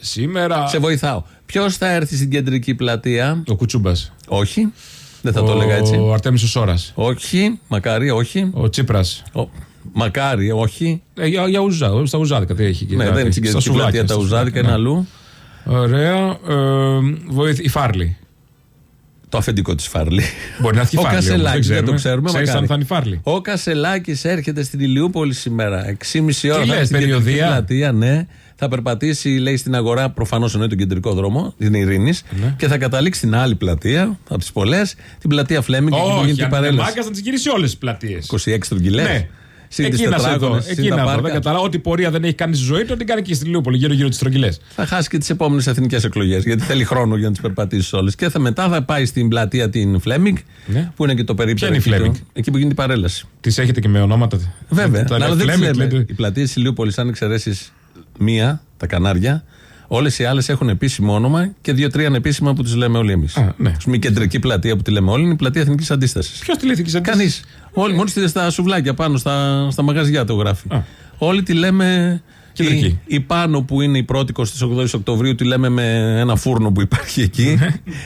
Σήμερα. Σε βοηθάω. Ποιος θα έρθει στην κεντρική πλατεία; Ο Κουτσούμπας. Όχι. Δεν θα το έλεγα έτσι. Ο Αρτέμι Σόρας. Όχι. Μακάρι, όχι. Ο Τσίπρας. Ο... Μακάρι, όχι. Ε, για, για ουζά, στα ουζάδικα τι έχει. Ναι, τα- δεν είναι στην στα κεντρική σουβλάκια, πλατεία τα στα ουζάδικα, είναι σουβλάκια, αλλού. ναι. Ωραία. Ε, βοήθη- η Φάρλη. Το αφεντικό της Φάρλη. Μπορεί να έρθει η [LAUGHS] Ο Φάρλη. όμως, Κασελάκης, δεν το ξέρουμε. Ξέρεις μακάρι. αν θα είναι η Φάρλη. Ο Κασελάκης έρχεται στην Ηλιούπολη σήμερα. 6.30 ώρα. θα λες, είναι στην κεντρική περιοδεία; πλατεία, ναι. Θα περπατήσει, λέει, στην αγορά, προφανώς εννοεί τον κεντρικό δρόμο, την Ειρήνης, Ναι. και θα καταλήξει στην άλλη πλατεία, από τις πολλές, την πλατεία Φλέμινγκ, εκεί που γίνεται Όχι, η αν είναι παρέλαση. μάγκας να τις γυρίσει όλες τις πλατείες. 26 τρογγυλές. Ναι. Συν τις Εκεί να σε δω. τετράγωνες, συν Εκεί τα να δω. πάρκα. Δεν καταλάβω. Ό,τι πορεία δεν έχει κάνει στη ζωή του, την κάνει και στη Λιούπολη, γύρω-γύρω τις τρογγυλέ. Θα χάσει και τις επόμενες εθνικές εκλογές. Γιατί θέλει χρόνο για να τις περπατήσει όλες. Και θα, μετά θα πάει στην πλατεία την Φλέμινγκ, Ναι. που είναι και το περίπτερο. Ποια είναι η εκεί, Fleming? το- Εκεί που γίνεται η παρέλαση. Τις έχετε και με ονόματα; Βέβαια. Τα αλλά λέει δεν τις Fleming, λέμε. λέτε. Οι πλατείε της Ηλιούπολη, αν εξαιρέσεις μία, τα Κανάρια, όλες οι άλλες έχουν επίσημο όνομα και δύο-τρία ανεπίσημα που τις λέμε όλοι εμείς. Α, ναι. Η κεντρική πλατεία που τη λέμε όλοι είναι η πλατεία Εθνικής Αντίστασης. Ποιος τη λέει και Κανείς. Όλοι, μόνο στη- στα σουβλάκια πάνω, στα, στα μαγαζιά το γράφει. Α. Όλοι τη λέμε. Κεντρική. Η, η πάνω που είναι η πρώτη 28 Οκτωβρίου τη λέμε με ένα φούρνο που υπάρχει εκεί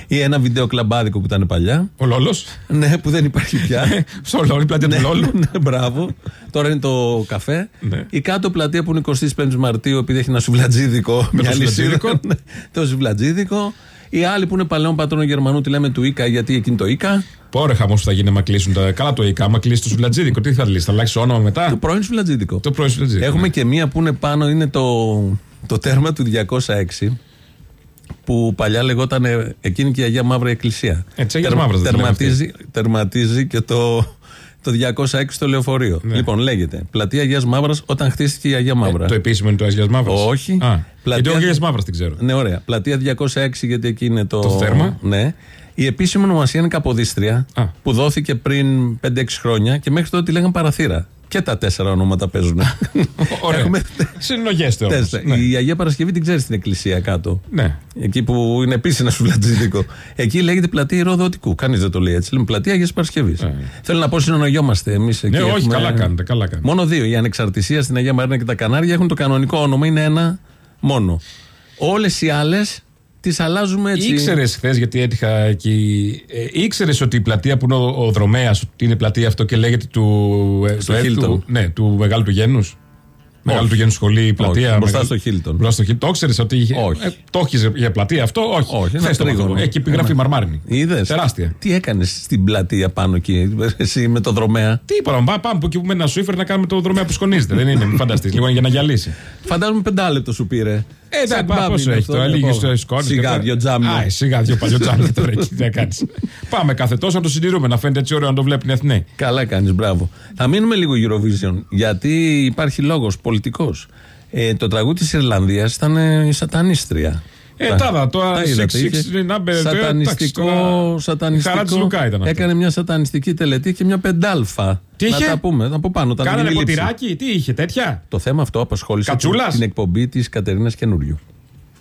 ή ένα βιντεο κλαμπάδικο που ήταν παλιά. Ο Λόλος. Ναι, που δεν υπάρχει πια. Στο Λόλο, η πλατεία του ναι, Λόλου. ναι, μπράβο. Τώρα είναι το καφέ. Ναι. Η κάτω πλατεία που είναι 25 Μαρτίου, επειδή έχει ένα σουβλατζίδικο. Με το μια λυσίδα. σουβλατζίδικο. Ναι, το σουβλατζίδικο. Η άλλη που είναι παλαιόν πατρόνο Γερμανού τη λέμε του Ίκα, γιατί εκείνη το Ίκα. Πόρε χαμός που θα γίνει άμα κλείσουν τα. Καλά το ΙΚΑ, άμα κλείσει το σουβλατζίδικο. Τι θα λύσει, θα αλλάξει το όνομα Το μετά. πρώην σουβλατζίδικο. Το πρώην σουβλατζίδικο. Έχουμε ναι. και μία που είναι πάνω, είναι το, το τέρμα του 206. Που παλιά λεγόταν ε, εκείνη και η Αγία Μαύρα Εκκλησία. Ε, της Αγίας Τερμα- Μαύρας δεν τη λέμε τερματίζει, τερματίζει και το, το 206 στο λεωφορείο. Ναι. Λοιπόν, λέγεται Πλατεία Αγίας Μαύρας όταν χτίστηκε η Αγία Μαύρα. Ε, Το επίσημο είναι το Αγίας Μαύρας. Όχι. Α, Πλατεία- Γιατί ο Αγίας Μαύρας την ξέρω. Ναι, ωραία. Πλατεία 206 γιατί εκεί είναι το. Το θέρμα. Ναι. Η επίσημη ονομασία είναι Καποδίστρια Α. που δόθηκε πριν 5-6 χρόνια και μέχρι τότε τη λέγανε Παραθύρα. Και τα τέσσερα ονόματα παίζουν. [LAUGHS] Ωραία. Έχουμε Συνολογέστε όμω. τέσσερα. Η Αγία Παρασκευή την ξέρει στην εκκλησία κάτω. Ναι. Εκεί που είναι επίσης ένα σουβλατζίδικο. Εκεί λέγεται πλατεία Ηροδοτικού. Κανείς δεν το λέει έτσι. Λέμε πλατεία Αγίας Παρασκευής. Ε. Θέλω να πω συνονογιόμαστε εμείς εκεί. Ναι, όχι, έχουμε- καλά κάνετε. Καλά κάνετε. Μόνο δύο. Η Ανεξαρτησία στην Αγία Μαρίνα και τα Κανάρια έχουν το κανονικό όνομα. Είναι ένα μόνο. Όλες οι άλλες τις αλλάζουμε έτσι. Ήξερες χθες, γιατί έτυχα εκεί, ε, ήξερες ότι η πλατεία που είναι ο, ο Δρομέας, ότι είναι πλατεία αυτό και λέγεται του. ε, Στο του, Hilton. του, ναι, του μεγάλου του γένους. Μεγάλο του γέννου σχολή, πλατεία. Όχι, μπροστά μεγάλη- στο Hilton. Μπροστά στο Hilton. Το ξέρει ότι είχε. Όχι. Ε, το έχεις για πλατεία αυτό, όχι. Όχι, ένα Θες το τρίγωνο. αυτό. Εκεί επιγραφή Ένα. μαρμάρινη. Είδες. Τεράστια. Τι έκανες στην πλατεία πάνω εκεί, εσύ με το δρομέα; Τι είπα, πάμε, πάμε που εκεί που μένει ένα σουίφερ να κάνουμε το δρομέα που σκονίζεται. Δεν είναι, μην φανταστείς. Λίγο για να γυαλίσει. Φαντάζομαι πεντάλεπτο σου πήρε. Ε, εντάξει, Σαν πά- μπάμπι πόσο είναι έχει αυτό, το, ναι, λίγες πω. στο σκόνη. Σιγά, δυο τζάμια. Α, ε, σιγά, δυο παλιό τζάμια [LAUGHS] τώρα εκεί. Τι να κάνεις. Πάμε κάθε τόσο να το συντηρούμε, να φαίνεται έτσι ωραίο να το βλέπουν οι Αθηναίοι. Καλά κάνεις, μπράβο. Θα μείνουμε λίγο Eurovision, γιατί υπάρχει λόγος πολιτικός. Ε, το τραγούδι της Ιρλανδίας ήταν ε, η σατανίστρια. Ε, Τα- τα είδα, το τα είδατε, six, είχε six, number, εντάξει, Σατανιστικό, τώρα- σατανιστικό. Χαρά της Λουκά ήταν αυτό. Έκανε μια σατανιστική τελετή και μια πεντάλφα. Τι Να είχε; τα πούμε από πάνω. τα Κάνανε δίνει λήψη. ποτηράκι, τι είχε, τέτοια; Το θέμα αυτό απασχόλησε Κατσούλας; την εκπομπή της Κατερίνας Καινούριου.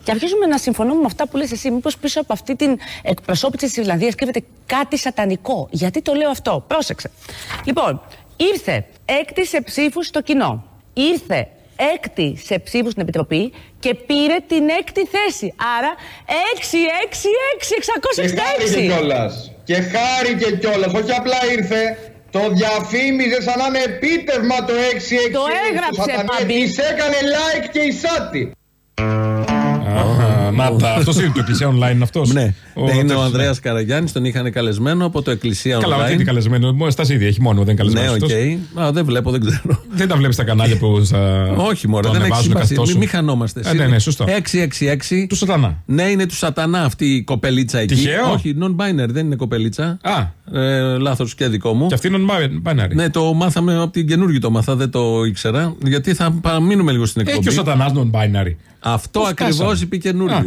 Και αρχίζουμε να συμφωνούμε με αυτά που λες εσύ. Μήπως πίσω από αυτή την εκπροσώπηση της Ιρλανδίας κρύβεται κάτι σατανικό; Γιατί το λέω αυτό; Πρόσεξε. Λοιπόν, ήρθε έκτη σε ψήφους στο κοινό. Ήρθε έκτη σε ψήφους στην Επιτροπή και πήρε την έκτη θέση. Άρα 6, 6, 6, 666. κιόλας. Και χάρηκε κιόλας. Όχι απλά ήρθε. Το διαφήμιζε σαν να είναι επίτευγμα το 666. Το έγραψε, Παμπή. Της έκανε like και η Σάτι. Α, Να τα. Αυτός είναι το εκκλησία online αυτός. Ναι, ναι, είναι ο Ανδρέας Καραγιάννης, τον είχαν καλεσμένο από το Εκκλησία Καλά, Online. όχι είναι καλεσμένο. Μόνο στα ίδια έχει μόνο, δεν είναι Ναι, καλεσμένο. οκ. Α, δεν βλέπω, δεν ξέρω. Δεν τα βλέπεις στα κανάλια που θα. Όχι, μωρέ, το δεν έχει ανεβάζουν σημασία. καθ' Μην τόσο. μη χανόμαστε. Ε, ναι, ναι, σωστό. 666. Του σατανά. Ναι, είναι του Σατανά αυτή η κοπελίτσα εκεί. Τυχαίο; Όχι, non-binary, δεν είναι κοπελίτσα. Α, Ε, Λάθος και δικό μου. και αυτή είναι binary. Ναι, το μάθαμε από την καινούργια το μάθα, δεν το ήξερα. Γιατί θα παραμείνουμε λίγο στην Έχει εκπομπή. και ο σατανάς non-binary. Αυτό Πώς ακριβώς κάσαμε. είπε η καινούργια.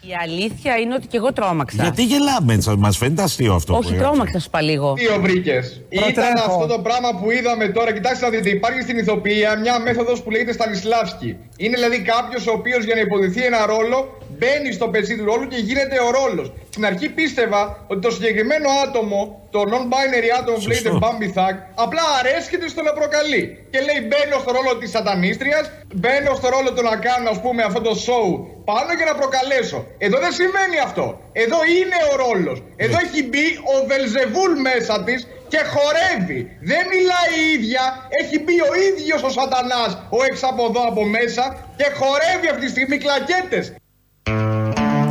Η αλήθεια είναι ότι και εγώ τρόμαξα. Γιατί γελάμε, μας φαίνεται αστείο αυτό. Όχι, που έγραψε. τρόμαξα σου είπα λίγο. Δύο βρήκες. Ήταν Προτρέχω. αυτό το πράγμα που είδαμε τώρα. Κοιτάξτε να δείτε, υπάρχει στην ηθοποιία μια μέθοδος που λέγεται Στανισλάβσκι. Είναι δηλαδή κάποιος ο οποίος για να υποδηθεί ένα ρόλο μπαίνει στο πεζί του ρόλου και γίνεται ο ρόλος. Στην αρχή πίστευα ότι το συγκεκριμένο άτομο, το non-binary άτομο που λέγεται Bambi Thug, απλά αρέσκεται στο να προκαλεί. Και λέει μπαίνω στο ρόλο της σατανίστριας, μπαίνω στο ρόλο του να κάνω ας πούμε αυτό το show πάνω για να προκαλέσω. Εδώ δεν σημαίνει αυτό. Εδώ είναι ο ρόλος. Εδώ έχει μπει ο Βελζεβούλ μέσα της και χορεύει. Δεν μιλάει η ίδια. Έχει μπει ο ίδιος ο Σατανάς ο εξ από εδώ από μέσα και χορεύει αυτή τη στιγμή κλακέτες.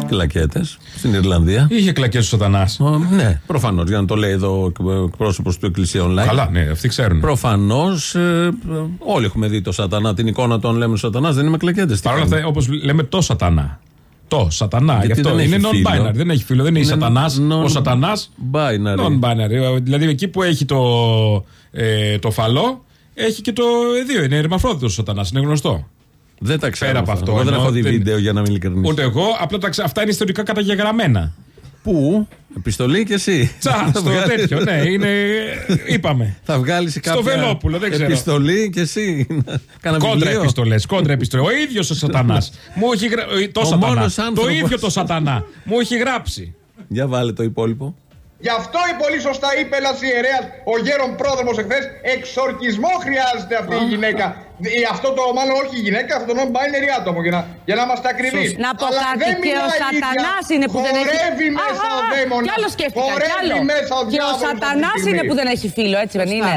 Κλακέτες στην Ιρλανδία. Είχε κλακές ο σατανάς. Ω, Ναι, προφανώς, για να το λέει εδώ ο εκπρόσωπος του Εκκλησία Online. Καλά, ναι, αυτοί ξέρουν. Προφανώς όλοι έχουμε δει το Σατανά, την εικόνα των λέμε Σατανάς, δεν είμαι κλακέτες. Παρ' όλα αυτά, όπως λέμε το σατανά. Το σατανά. Γι' Γιατί αυτό δεν είναι έχει φίλο. non-binary. Δεν έχει φίλο. Δεν είναι, Είναι σατανάς. non- Ο σατανάς. Binary. Non-binary. Δηλαδή εκεί που έχει το, ε, το φαλό, έχει και το δύο. Είναι ερμαφρόδιτος ο σατανάς. Είναι γνωστό. Δεν τα ξέρω. Πέρα από αυτά. αυτό, Εγώ δεν εννοώ, έχω δει δεν- βίντεο για να μην ειλικρινής. Ούτε εγώ. Απλά τα ξε- αυτά είναι ιστορικά καταγεγραμμένα. Πού, επιστολή και εσύ. Τσα, Θα στο βγάλεις- τέτοιο. Ναι, είναι. Είπαμε. Θα βγάλεις κάποια. Βελόπουλο, δεν ξέρω. Επιστολή και εσύ. Κάνα Κόντρα βιβλίο. επιστολές, κόντρα επιστολές. Ο ίδιος ο [LAUGHS] Σατανάς. Μου έχει γρα... ε, Το Ο Σατανά. μόνος Το άνθρωπος. ίδιο το Σατανά. Μου έχει γράψει. Για βάλε το υπόλοιπο. Γι' αυτό η πολύ σωστά είπε ένα ιερέας, ο γέρον πρόδρομος εχθές, εξορκισμό χρειάζεται αυτή η γυναίκα. Η- Αυτό το, μάλλον όχι η γυναίκα, αυτό το non-binary άτομο, για να, για να είμαστε ακριβείς. Να πω Αλλά κάτι, δεν και ο μιλάει η ίδια. Σατανάς είναι που δεν έχει. Χορεύει μέσα Αχα, ο δαίμονας. Κι άλλο σκέφτηκα, κι Χορεύει άλλο. μέσα ο Και ο διάβολος αυτή τη Σατανάς στιγμή. είναι που δεν έχει φίλο, έτσι δεν είναι;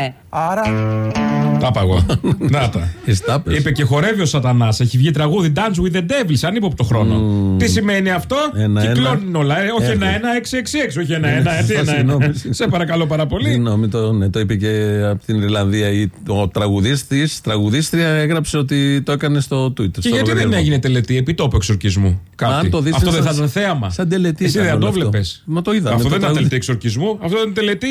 Τα είπα εγώ. [LAUGHS] Να τα. Εσύ τα πες. Είπε και χορεύει ο Σατανάς. Έχει βγει τραγούδι Dance with the Devil σε ανύποπτο χρόνο. Τι σημαίνει αυτό, Ένα, Κυκλώνουν όλα. ε, Όχι Έχω. ένα, ένα, έξι, έξι, έξι. Όχι ένα, ένα, ε, τι ένα, ένα. Συγγνώμη. Σε παρακαλώ πάρα πολύ. Συγγνώμη, το, ναι, το είπε και από την Ιρλανδία. Η, ο τραγουδιστή, τραγουδίστρια έγραψε ότι το έκανε στο Twitter. Και στο γιατί δεν λογαριασμό. έγινε τελετή επί τόπου εξορκισμού. Κάτι. Αν το δεις, αυτό είναι δεν θα σαν- ήταν θέαμα. σαν τελετή Εσύ ήταν δεν το όλο αυτό. βλέπει. Μα το είδαμε, Αυτό το δεν ήταν τραγούδι. τελετή εξορκισμού. Αυτό ήταν τελετή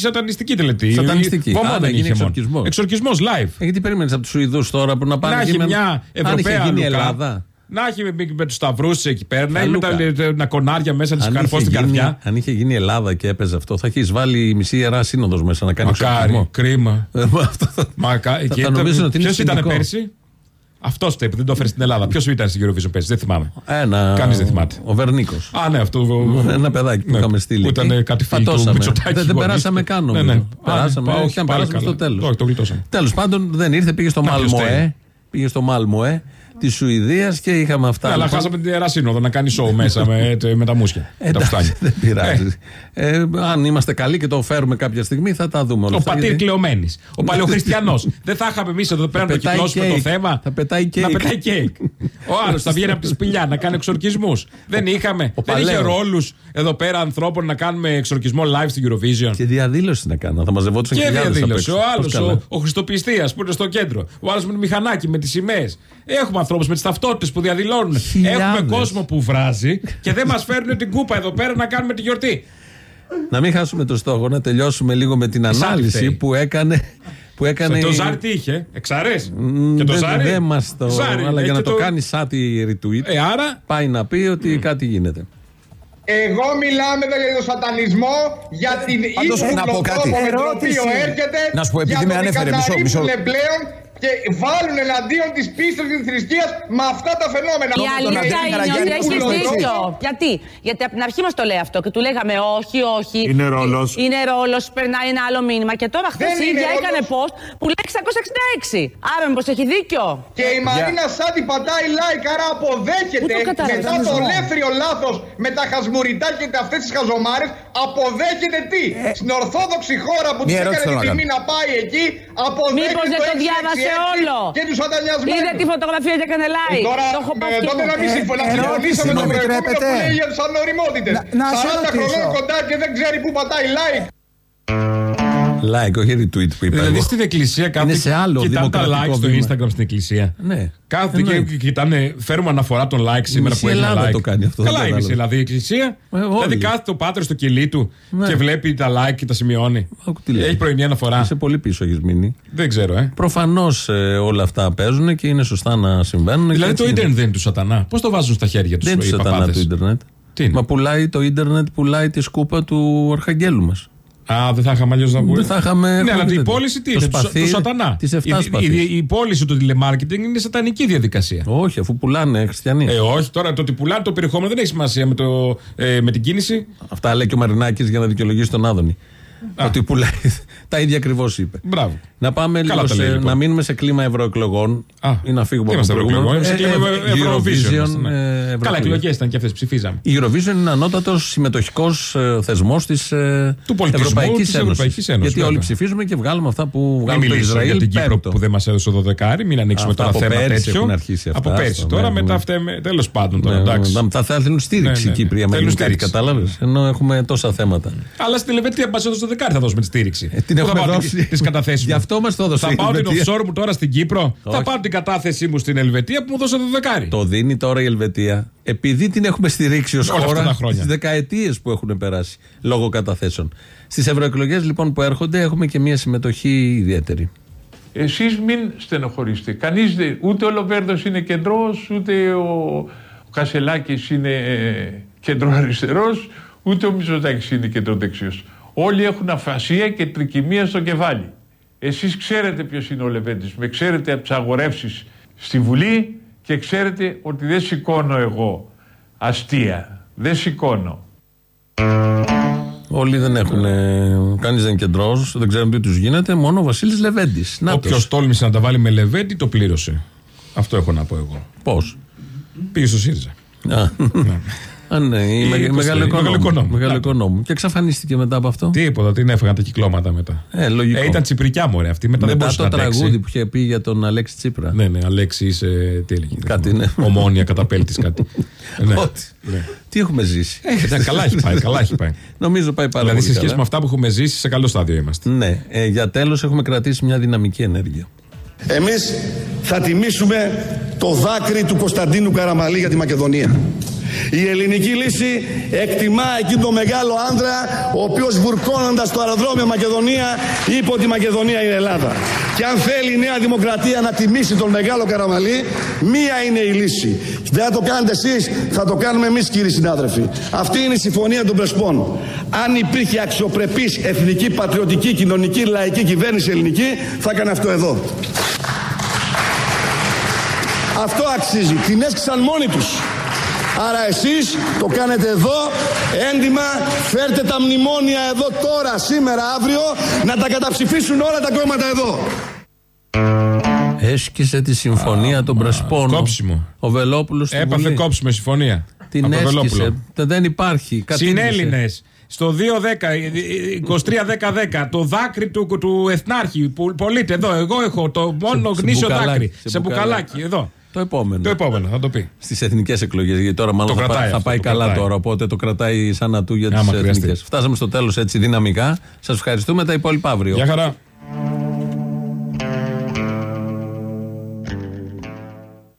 σατανιστική τελετή. Σατανιστική. Βωμό Άρα δεν έγινε είχε μόνο. εξορκισμός. Εξορκισμό live. Ε, γιατί περίμενε από τους Σουηδούς τώρα που να πάνε Να εκεί έχει με- μια Αν Ευρωπαία είχε γίνει η Λουκά. Ελλάδα. Να έχει με, με τους σταυρούς εκεί πέρα, να έχει με τα, Λουκά. τα κονάρια μέσα, να του Αν καρφώ είχε, στην γίνει, καρδιά. αν είχε γίνει η Ελλάδα και έπαιζε αυτό, θα έχεις βάλει η μισή ιερά σύνοδος μέσα να κάνεις Μακάρι, εξορκισμό. κρίμα. Ε, μα αυτό θα- Μακά... Θα τα νομίζουν ότι είναι Ποιος ήταν σκηνικό. πέρσι, αυτός το είπε, δεν το έφερε στην Ελλάδα. Ποιος ήταν στην Eurovision πέρσι, δεν θυμάμαι. Ένα. Κανείς δεν θυμάται. Ο Βερνίκος. Α, ναι, αυτό. Ένα παιδάκι που Ναι, είχαμε στείλει. Που ήταν εκεί. κάτι φίλοι του Πατώσαμε. Μητσοτάκη. Δεν, δεν γονείς. περάσαμε καν Ναι, νομίζω. ναι. Περάσαμε. Α, όχι, όχι, αν πάλι περάσαμε καλά. στο τέλος. Όχι, το γλιτώσαμε. Τέλος πάντων δεν ήρθε, πήγε στο Να, ποιος Μάλμοε. θέλει. Πήγε στο Μάλμοε. Τη Σουηδίας και είχαμε αυτά. Ναι, αλλά λοιπόν. χάσαμε την Ιερά Σύνοδο να κάνεις σόου μέσα με, [LAUGHS] με τα μούσια. τα Εντάξει, φουστάνια. δεν πειράζει. Ε, αν είμαστε καλοί και το φέρουμε κάποια στιγμή, θα τα δούμε όλα Ο αυτά, πατήρ γιατί- Κλεωμένης. Ο παλαιοχριστιανό. Δεν θα είχαμε εμείς εδώ πέρα να το πετάει κυκλώσουμε το κέικ. θέμα. Θα πετάει Να κέικ. πετάει κέικ. Ο άλλος θα βγαίνει από τη σπηλιά να κάνει εξορκισμούς. Δεν είχαμε. ο Δεν είχε παλαιός. ρόλους εδώ πέρα ανθρώπων να κάνουμε εξορκισμό live στην Eurovision. Και διαδήλωση να κάνω. Θα μαζευόντουσαν Και χιλιάδες απ' διαδήλωση. έξω. Ο Πώς άλλος, καλά. ο, ο Χριστοπιστίας που είναι στο κέντρο. Ο άλλος με το μηχανάκι, με τις σημαίες. Έχουμε ανθρώπους με τις ταυτότητες που διαδηλώνουν. Χιλιάδες. Έχουμε κόσμο που βράζει και δεν μας φέρνουν την κούπα εδώ πέρα να κάνουμε τη γιορτή. Να μην χάσουμε το στόχο, να τελειώσουμε λίγο με την Ζάρι ανάλυση φταίει. που έκανε. Που έκανε Το ζάρι τι είχε, εξαρές. Μ, Και το δεν- ζάρι. Δεν μας το. Ζάρι, αλλά έχει για να και το κάνει σαν τη retweet, Ε, άρα πάει να πει ότι κάτι γίνεται. Εγώ μιλάμε εδώ για τον σατανισμό, για την Πάντως, ύπουλο να πω κάτι. τρόπο με τον οποίο Ερώτηση. έρχεται. Να σου πω, επειδή για με το ότι ανέφερε, μισό- μισό- καταρρύψουνε πλέον και βάλουν εναντίον της πίστης και της θρησκείας με αυτά τα φαινόμενα. Η τον αλήθεια Αντώνη είναι Καραγιάννη ότι που έχει λέω έτσι. δίκιο. Γιατί; Γιατί από την αρχή μας το λέει αυτό και του λέγαμε όχι, όχι. Είναι ρόλος. Είναι ρόλος, περνάει ένα άλλο μήνυμα. Και τώρα χθες Δεν η είναι ίδια ρόλος. έκανε post που λέει 666. Άρα μήπως έχει δίκιο. Και η Μαρίνα Σάντι πατάει like, άρα αποδέχεται Πού το κατάλαβες, μετά το Αντώνη; ολέθριο λάθος με τα χασμουριτά και αυτές τις χαζομάρες. Αποδέχεται τι; Στην Ορθόδοξη χώρα που Μία της ερώτηση έκανε θέλω την να τιμή να πάει εκεί, αποδέχεται. Μήπως δεν το 666 διάβασε όλο. Και τους σατανιασμένους. Είδε τη φωτογραφία και έκανε like. Τώρα, το έχω ε, πάρει τότε να μην συμφωνώ. Να ερώτηση, συμφωνήσω με μου τον προηγούμενο που επιτρέπετε; λέει για τι ανοριμότητες. Να- να σε 40 ρωτήσω. χρονών κοντά και δεν ξέρει πού πατάει like. Like, όχι retweet που είπα. Δηλαδή εγώ. στην εκκλησία κάθονται Είναι σε άλλο κοιτάνε τα δημοκρατικό like στο βήμα. Instagram στην εκκλησία. Ναι. Κάθονται και Εννοείται. κοιτάνε, φέρουμε αναφορά των like σήμερα μισή που έχει Ελλάδα like. το κάνει αυτό, Καλά δεν είναι η κατάλαβα. Ελλάδα η εκκλησία. Ε, όλοι. δηλαδή κάθεται ο πάτρε στο κελί του Ναι. και βλέπει τα like και τα σημειώνει. Άκου τι λέει. Έχει πρωινή αναφορά. Είσαι πολύ πίσω, έχεις μείνει. Δεν ξέρω, ε. Προφανώς όλα αυτά παίζουν και είναι σωστά να συμβαίνουν. και Δηλαδή έτσι το είναι. ίντερνετ δεν είναι του σατανά. Πώς το βάζουν στα χέρια τους Δεν είναι οι του σατανά παπάδες; το ίντερνετ. Τι είναι; Μα πουλάει το ίντερνετ, πουλάει τη σκούπα του Αρχαγγέλου μας. Α, δεν θα είχαμε αλλιώς να πούμε. Δεν θα είχαμε- Ναι, αλλά έχουμε η τέτοιο. πώληση τι Το είναι, του, σπαθί του σατανά. της εφτάς η, η, σπαθής. η, η πώληση του τηλεμάρκετινγκ είναι σατανική διαδικασία. Όχι, αφού πουλάνε χριστιανοί. Ε, όχι, τώρα το ότι πουλάνε το περιεχόμενο δεν έχει σημασία με, το, ε, με την κίνηση. Αυτά λέει και ο Μαρινάκης για να δικαιολογήσει τον Άδωνη. Ότι πουλάει. [LAUGHS] Τα ίδια ακριβώς είπε. Μπράβο. Να πάμε Καλά λίγο τα σε, λέει, λοιπόν. να μείνουμε σε κλίμα ευρωεκλογών Α, ή να φύγουμε τι από το είμαστε προηγούμενο. ευρωεκλογών, σε κλίμα Ε, ε, Eurovision είμαστε, Eurovision, ναι. ε, Καλά, ευρωεκλογές. εκλογές ήταν και αυτές, ψηφίζαμε. Η Eurovision είναι ανώτατος συμμετοχικός θεσμός της Του πολιτισμού Ευρωπαϊκής της Ευρωπαϊκής Ένωσης, Γιατί όλοι βέβαια. ψηφίζουμε και βγάλουμε αυτά που Μην βγάλουμε το μιλήσω Ισραήλ. για την Κύπρο πέμπτο. που δεν μας έδωσε το δεκάρι, μην ανοίξουμε Αυτά τώρα από θέμα πέρυσι τέτοιο. έχουν αρχίσει αυτά, από πέρσι. στο Τώρα μέλλον. μετά φταίμε. Τέλος πάντων τώρα, Ναι, εντάξει. ναι, Θα θέλουν στήριξη Ναι, οι ναι, ναι. Κύπροι άμα Θέλουν γίνει κάτι, στήριξη. κατάλαβες. Ενώ έχουμε τόσα θέματα. Αλλά στην Ελβετία μας έδωσε το δεκάρι θα δώσουμε τη στήριξη. Ε, την Πού θα έχουμε πάω δώσει. Τι [LAUGHS] καταθέσεις Γι' αυτό μας το έδωσε Θα η πάω την Ελβετία. offshore μου τώρα στην Κύπρο. Θα Όχι. πάω την κατάθεσή μου στην Ελβετία που μου δώσε το δεκάρι. Το δίνει τώρα η Ελβετία επειδή την έχουμε στηρίξει ως Όλα αυτά χώρα τα χρόνια. τι δεκαετίες που έχουν περάσει λόγω καταθέσεων. Στις ευρωεκλογές λοιπόν που έρχονται έχουμε και μια συμμετοχή ιδιαίτερη. Εσείς μην στενοχωρήσετε. Κανείς δεν, ούτε ο Λοβέρδος είναι κεντρός, ούτε ο, ο Κασελάκης είναι ε, κεντροαριστερός, ούτε ο Μητσοτάκης είναι κεντροδεξιός. Όλοι έχουν αφασία και τρικυμία στο κεφάλι. Εσείς ξέρετε ποιος είναι ο Λεβέντης, με ξέρετε από τις αγορεύσεις στη Βουλή και ξέρετε ότι δεν σηκώνω εγώ αστεία. Δεν σηκώνω. Όλοι δεν έχουν. Κανείς δεν είναι κεντρός, δεν ξέρουν τι τους γίνεται. Μόνο ο Βασίλης Λεβέντης. Να Όποιος τόλμησε να τα βάλει με λεβέντι το πλήρωσε. Αυτό έχω να πω εγώ. Πώς; Πήγε στο ΣΥΡΙΖΑ. Α, ναι, η Ή μεγα- πώς λέει, μεγαλοοικονόμου. μεγαλοοικονόμου. Μεγαλοοικονόμου. Και εξαφανίστηκε μετά από αυτό. Τίποτα, την έφεγαν τα κυκλώματα μετά. Ε, λογικό. Ε, ήταν τσιπρικιά μωρέ αυτή. Μετά, δεν Μετά μπορούσε το να αντέξει. τραγούδι που είχε πει για τον Αλέξη Τσίπρα. Ναι, ναι, Αλέξη είσαι. Τι έλεγε. Κάτι, ναι. Ομόνια, καταπέλτης κάτι. [LAUGHS] ναι. Ό,τι. Τι έχουμε ζήσει. Ε, ναι, καλά έχει πάει, καλά έχει πάει. Νομίζω πάει πάρα δηλαδή, πολύ σε σχέση καλά. με αυτά που έχουμε ζήσει, σε καλό στάδιο είμαστε. Ναι, ε, για τέλος έχουμε κρατήσει μια δυναμική ενέργεια. Εμείς θα τιμήσουμε το δάκρυ του Κωνσταντίνου Καραμαλή για τη Μακεδονία. Η ελληνική λύση εκτιμά εκεί το μεγάλο άνδρα ο οποίος βουρκώνοντας το αεροδρόμιο Μακεδονία είπε ότι η Μακεδονία είναι Ελλάδα. Και αν θέλει η Νέα Δημοκρατία να τιμήσει τον μεγάλο Καραμαλή, μία είναι η λύση. Δεν θα το κάνετε εσείς, θα το κάνουμε εμείς κύριοι συνάδελφοι. Αυτή είναι η συμφωνία των Πρεσπών. Αν υπήρχε αξιοπρεπής εθνική, πατριωτική, κοινωνική, λαϊκή κυβέρνηση ελληνική, θα έκανε αυτό εδώ. Αυτό αξίζει. Την έσκησαν μόνοι τους. Άρα εσείς το κάνετε εδώ, έντιμα, φέρτε τα μνημόνια εδώ τώρα, σήμερα, αύριο, να τα καταψηφίσουν όλα τα κόμματα εδώ. Έσκησε τη συμφωνία των Πρεσπών. κόψιμο. Ο Βελόπουλος στην Έπαθε Βουλή. κόψιμο συμφωνία. Την Από το έσκησε. Βελόπουλο. Δεν υπάρχει. Κατήργησε. Συνέλληνες. Στο 2-10, 23-10-10, το δάκρυ του, του Εθνάρχη που πωλείται εδώ. Εγώ έχω το μόνο σε γνήσιο μπουκαλάκι, δάκρυ. σε Σε μπουκαλάκι. μπουκαλάκι, εδώ. Το επόμενο. Το επόμενο, θα το πει. Στις εθνικές εκλογές. Γιατί τώρα μάλλον Το θα, κρατάει πάει- θα αυτό, πάει το καλά κρατάει. τώρα. Οπότε το κρατάει σαν ατού για τις Άμα χρειαστεί. εθνικές. Φτάσαμε στο τέλος έτσι δυναμικά. Σας ευχαριστούμε. Τα υπόλοιπα αύριο. Γεια χαρά.